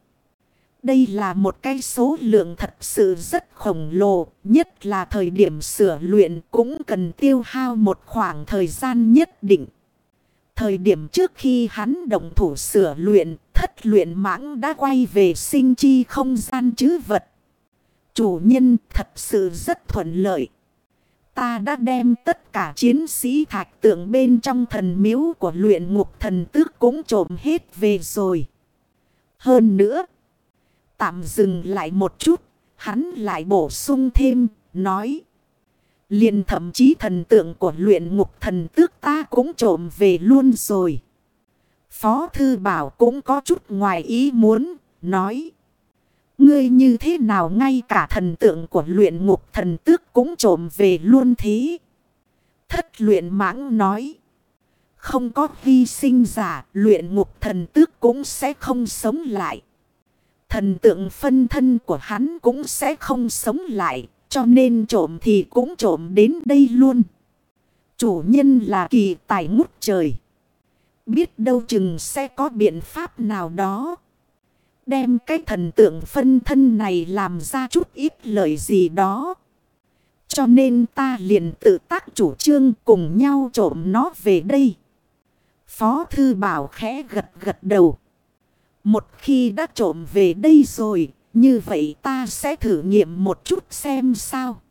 Đây là một cái số lượng thật sự rất khổng lồ. Nhất là thời điểm sửa luyện cũng cần tiêu hao một khoảng thời gian nhất định. Thời điểm trước khi hắn động thủ sửa luyện, luyện mãng đã quay về sinh chi không gian chứ vật. Chủ nhân thật sự rất thuận lợi. ta đã đem tất cả chiến sĩ thạch tượng bên trong thần miếu của luyện ngục thần tước cũng trộm hết về rồi. Hơn nữa, tạm dừng lại một chút, hắn lại bổ sung thêm, nói. liền thậm chí thần tượng của luyện ngục thần tước ta cũng trộm về luôn rồi. Phó thư bảo cũng có chút ngoài ý muốn, nói. Ngươi như thế nào ngay cả thần tượng của luyện ngục thần tước cũng trộm về luôn thế. Thất luyện mãng nói. Không có hy sinh giả, luyện ngục thần tước cũng sẽ không sống lại. Thần tượng phân thân của hắn cũng sẽ không sống lại, cho nên trộm thì cũng trộm đến đây luôn. Chủ nhân là kỳ tài ngút trời. Biết đâu chừng sẽ có biện pháp nào đó. Đem cái thần tượng phân thân này làm ra chút ít lời gì đó. Cho nên ta liền tự tác chủ trương cùng nhau trộm nó về đây. Phó thư bảo khẽ gật gật đầu. Một khi đã trộm về đây rồi, như vậy ta sẽ thử nghiệm một chút xem sao.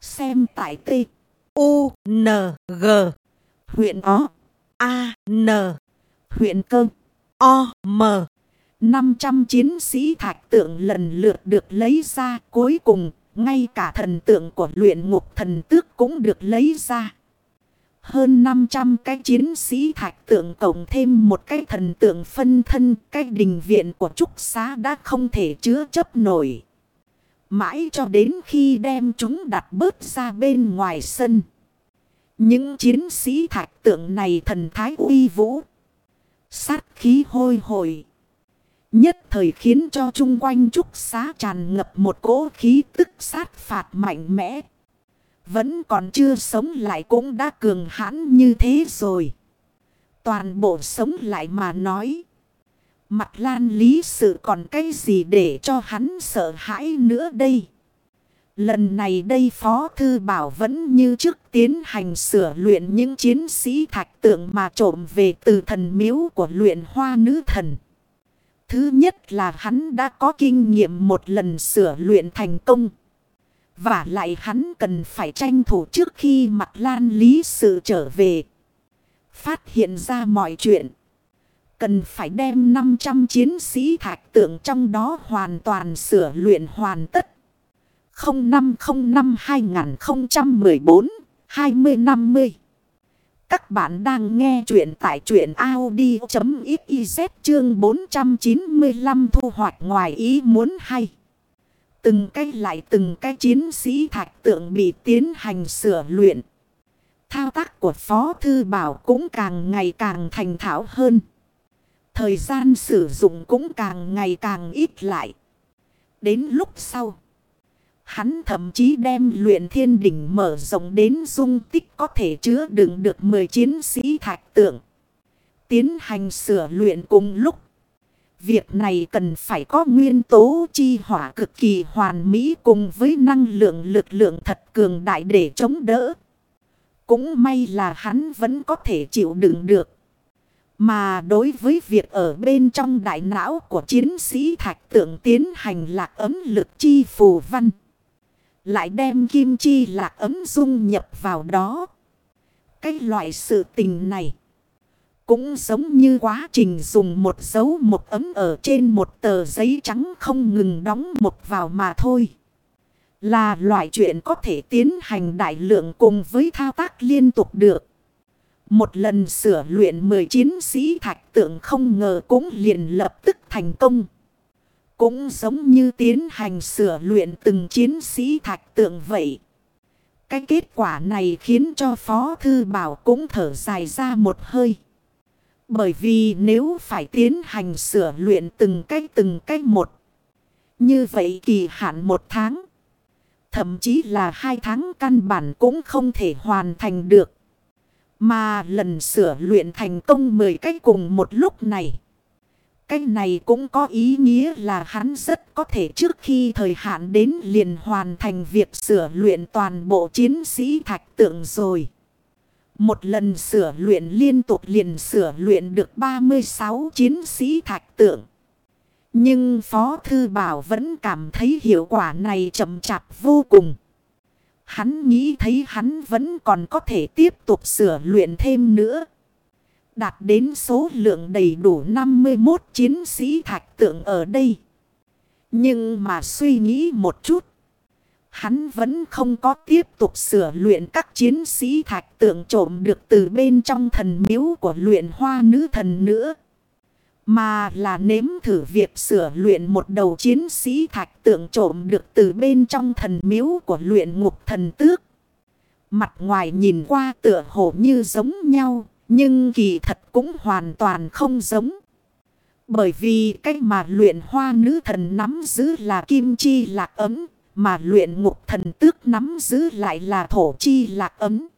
Xem tại T. U. N. G. Huyện O. A. N. Huyện Cơ. O. M. 500 chiến sĩ thạch tượng lần lượt được lấy ra. Cuối cùng, ngay cả thần tượng của luyện ngục thần tước cũng được lấy ra. Hơn 500 cái chiến sĩ thạch tượng cộng thêm một cái thần tượng phân thân. Cái đình viện của Trúc Xá đã không thể chứa chấp nổi. Mãi cho đến khi đem chúng đặt bớt ra bên ngoài sân. Những chiến sĩ thạch tượng này thần thái uy vũ. Sát khí hôi hồi. Nhất thời khiến cho chung quanh trúc xá tràn ngập một cỗ khí tức sát phạt mạnh mẽ. Vẫn còn chưa sống lại cũng đã cường hãn như thế rồi. Toàn bộ sống lại mà nói. Mặt lan lý sự còn cái gì để cho hắn sợ hãi nữa đây. Lần này đây Phó Thư Bảo vẫn như trước tiến hành sửa luyện những chiến sĩ thạch tượng mà trộm về từ thần miếu của luyện hoa nữ thần. Thứ nhất là hắn đã có kinh nghiệm một lần sửa luyện thành công. Và lại hắn cần phải tranh thủ trước khi mặt lan lý sự trở về. Phát hiện ra mọi chuyện. Cần phải đem 500 chiến sĩ thạch tượng trong đó hoàn toàn sửa luyện hoàn tất. 0505 2014 2050 các bạn đang nghe chuyện tại chuyện Audi.xyz chương 495 thu hoạch ngoài ý muốn hay. Từng cái lại từng cái chiến sĩ thạch tượng bị tiến hành sửa luyện. Thao tác của Phó Thư Bảo cũng càng ngày càng thành thạo hơn. Thời gian sử dụng cũng càng ngày càng ít lại. Đến lúc sau. Hắn thậm chí đem luyện thiên đỉnh mở rộng đến dung tích có thể chứa đựng được 10 chiến sĩ thạch tượng. Tiến hành sửa luyện cùng lúc. Việc này cần phải có nguyên tố chi hỏa cực kỳ hoàn mỹ cùng với năng lượng lực lượng thật cường đại để chống đỡ. Cũng may là hắn vẫn có thể chịu đựng được. Mà đối với việc ở bên trong đại não của chiến sĩ thạch tượng tiến hành lạc ấm lực chi phù văn. Lại đem kim chi lạc ấm dung nhập vào đó. Cái loại sự tình này. Cũng giống như quá trình dùng một dấu một ấm ở trên một tờ giấy trắng không ngừng đóng một vào mà thôi. Là loại chuyện có thể tiến hành đại lượng cùng với thao tác liên tục được. Một lần sửa luyện 10 chiến sĩ thạch tượng không ngờ cũng liền lập tức thành công. Cũng giống như tiến hành sửa luyện từng chiến sĩ thạch tượng vậy. Cái kết quả này khiến cho Phó Thư Bảo cũng thở dài ra một hơi. Bởi vì nếu phải tiến hành sửa luyện từng cách từng cách một. Như vậy kỳ hạn một tháng. Thậm chí là hai tháng căn bản cũng không thể hoàn thành được. Mà lần sửa luyện thành công 10 cách cùng một lúc này. Cái này cũng có ý nghĩa là hắn rất có thể trước khi thời hạn đến liền hoàn thành việc sửa luyện toàn bộ chiến sĩ thạch tượng rồi. Một lần sửa luyện liên tục liền sửa luyện được 36 chiến sĩ thạch tượng. Nhưng Phó Thư Bảo vẫn cảm thấy hiệu quả này chậm chạp vô cùng. Hắn nghĩ thấy hắn vẫn còn có thể tiếp tục sửa luyện thêm nữa. Đạt đến số lượng đầy đủ 51 chiến sĩ thạch tượng ở đây. Nhưng mà suy nghĩ một chút. Hắn vẫn không có tiếp tục sửa luyện các chiến sĩ thạch tượng trộm được từ bên trong thần miếu của luyện hoa nữ thần nữa. Mà là nếm thử việc sửa luyện một đầu chiến sĩ thạch tượng trộm được từ bên trong thần miếu của luyện ngục thần tước. Mặt ngoài nhìn qua tựa hồ như giống nhau, nhưng kỳ thật cũng hoàn toàn không giống. Bởi vì cách mà luyện hoa nữ thần nắm giữ là kim chi lạc ấm, mà luyện ngục thần tước nắm giữ lại là thổ chi lạc ấm.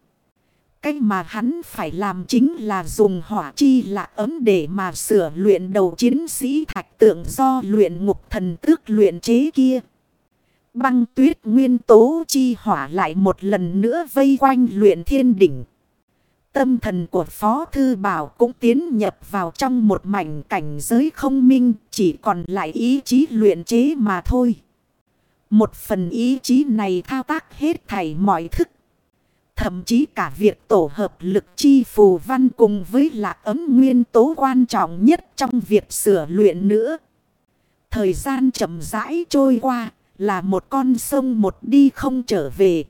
Cách mà hắn phải làm chính là dùng hỏa chi lạc ấm để mà sửa luyện đầu chiến sĩ thạch tượng do luyện ngục thần tước luyện chế kia. Băng tuyết nguyên tố chi hỏa lại một lần nữa vây quanh luyện thiên đỉnh. Tâm thần của Phó Thư Bảo cũng tiến nhập vào trong một mảnh cảnh giới không minh, chỉ còn lại ý chí luyện chế mà thôi. Một phần ý chí này thao tác hết thảy mọi thức. Thậm chí cả việc tổ hợp lực chi phù văn cùng với lạc ấm nguyên tố quan trọng nhất trong việc sửa luyện nữa. Thời gian chậm rãi trôi qua là một con sông một đi không trở về.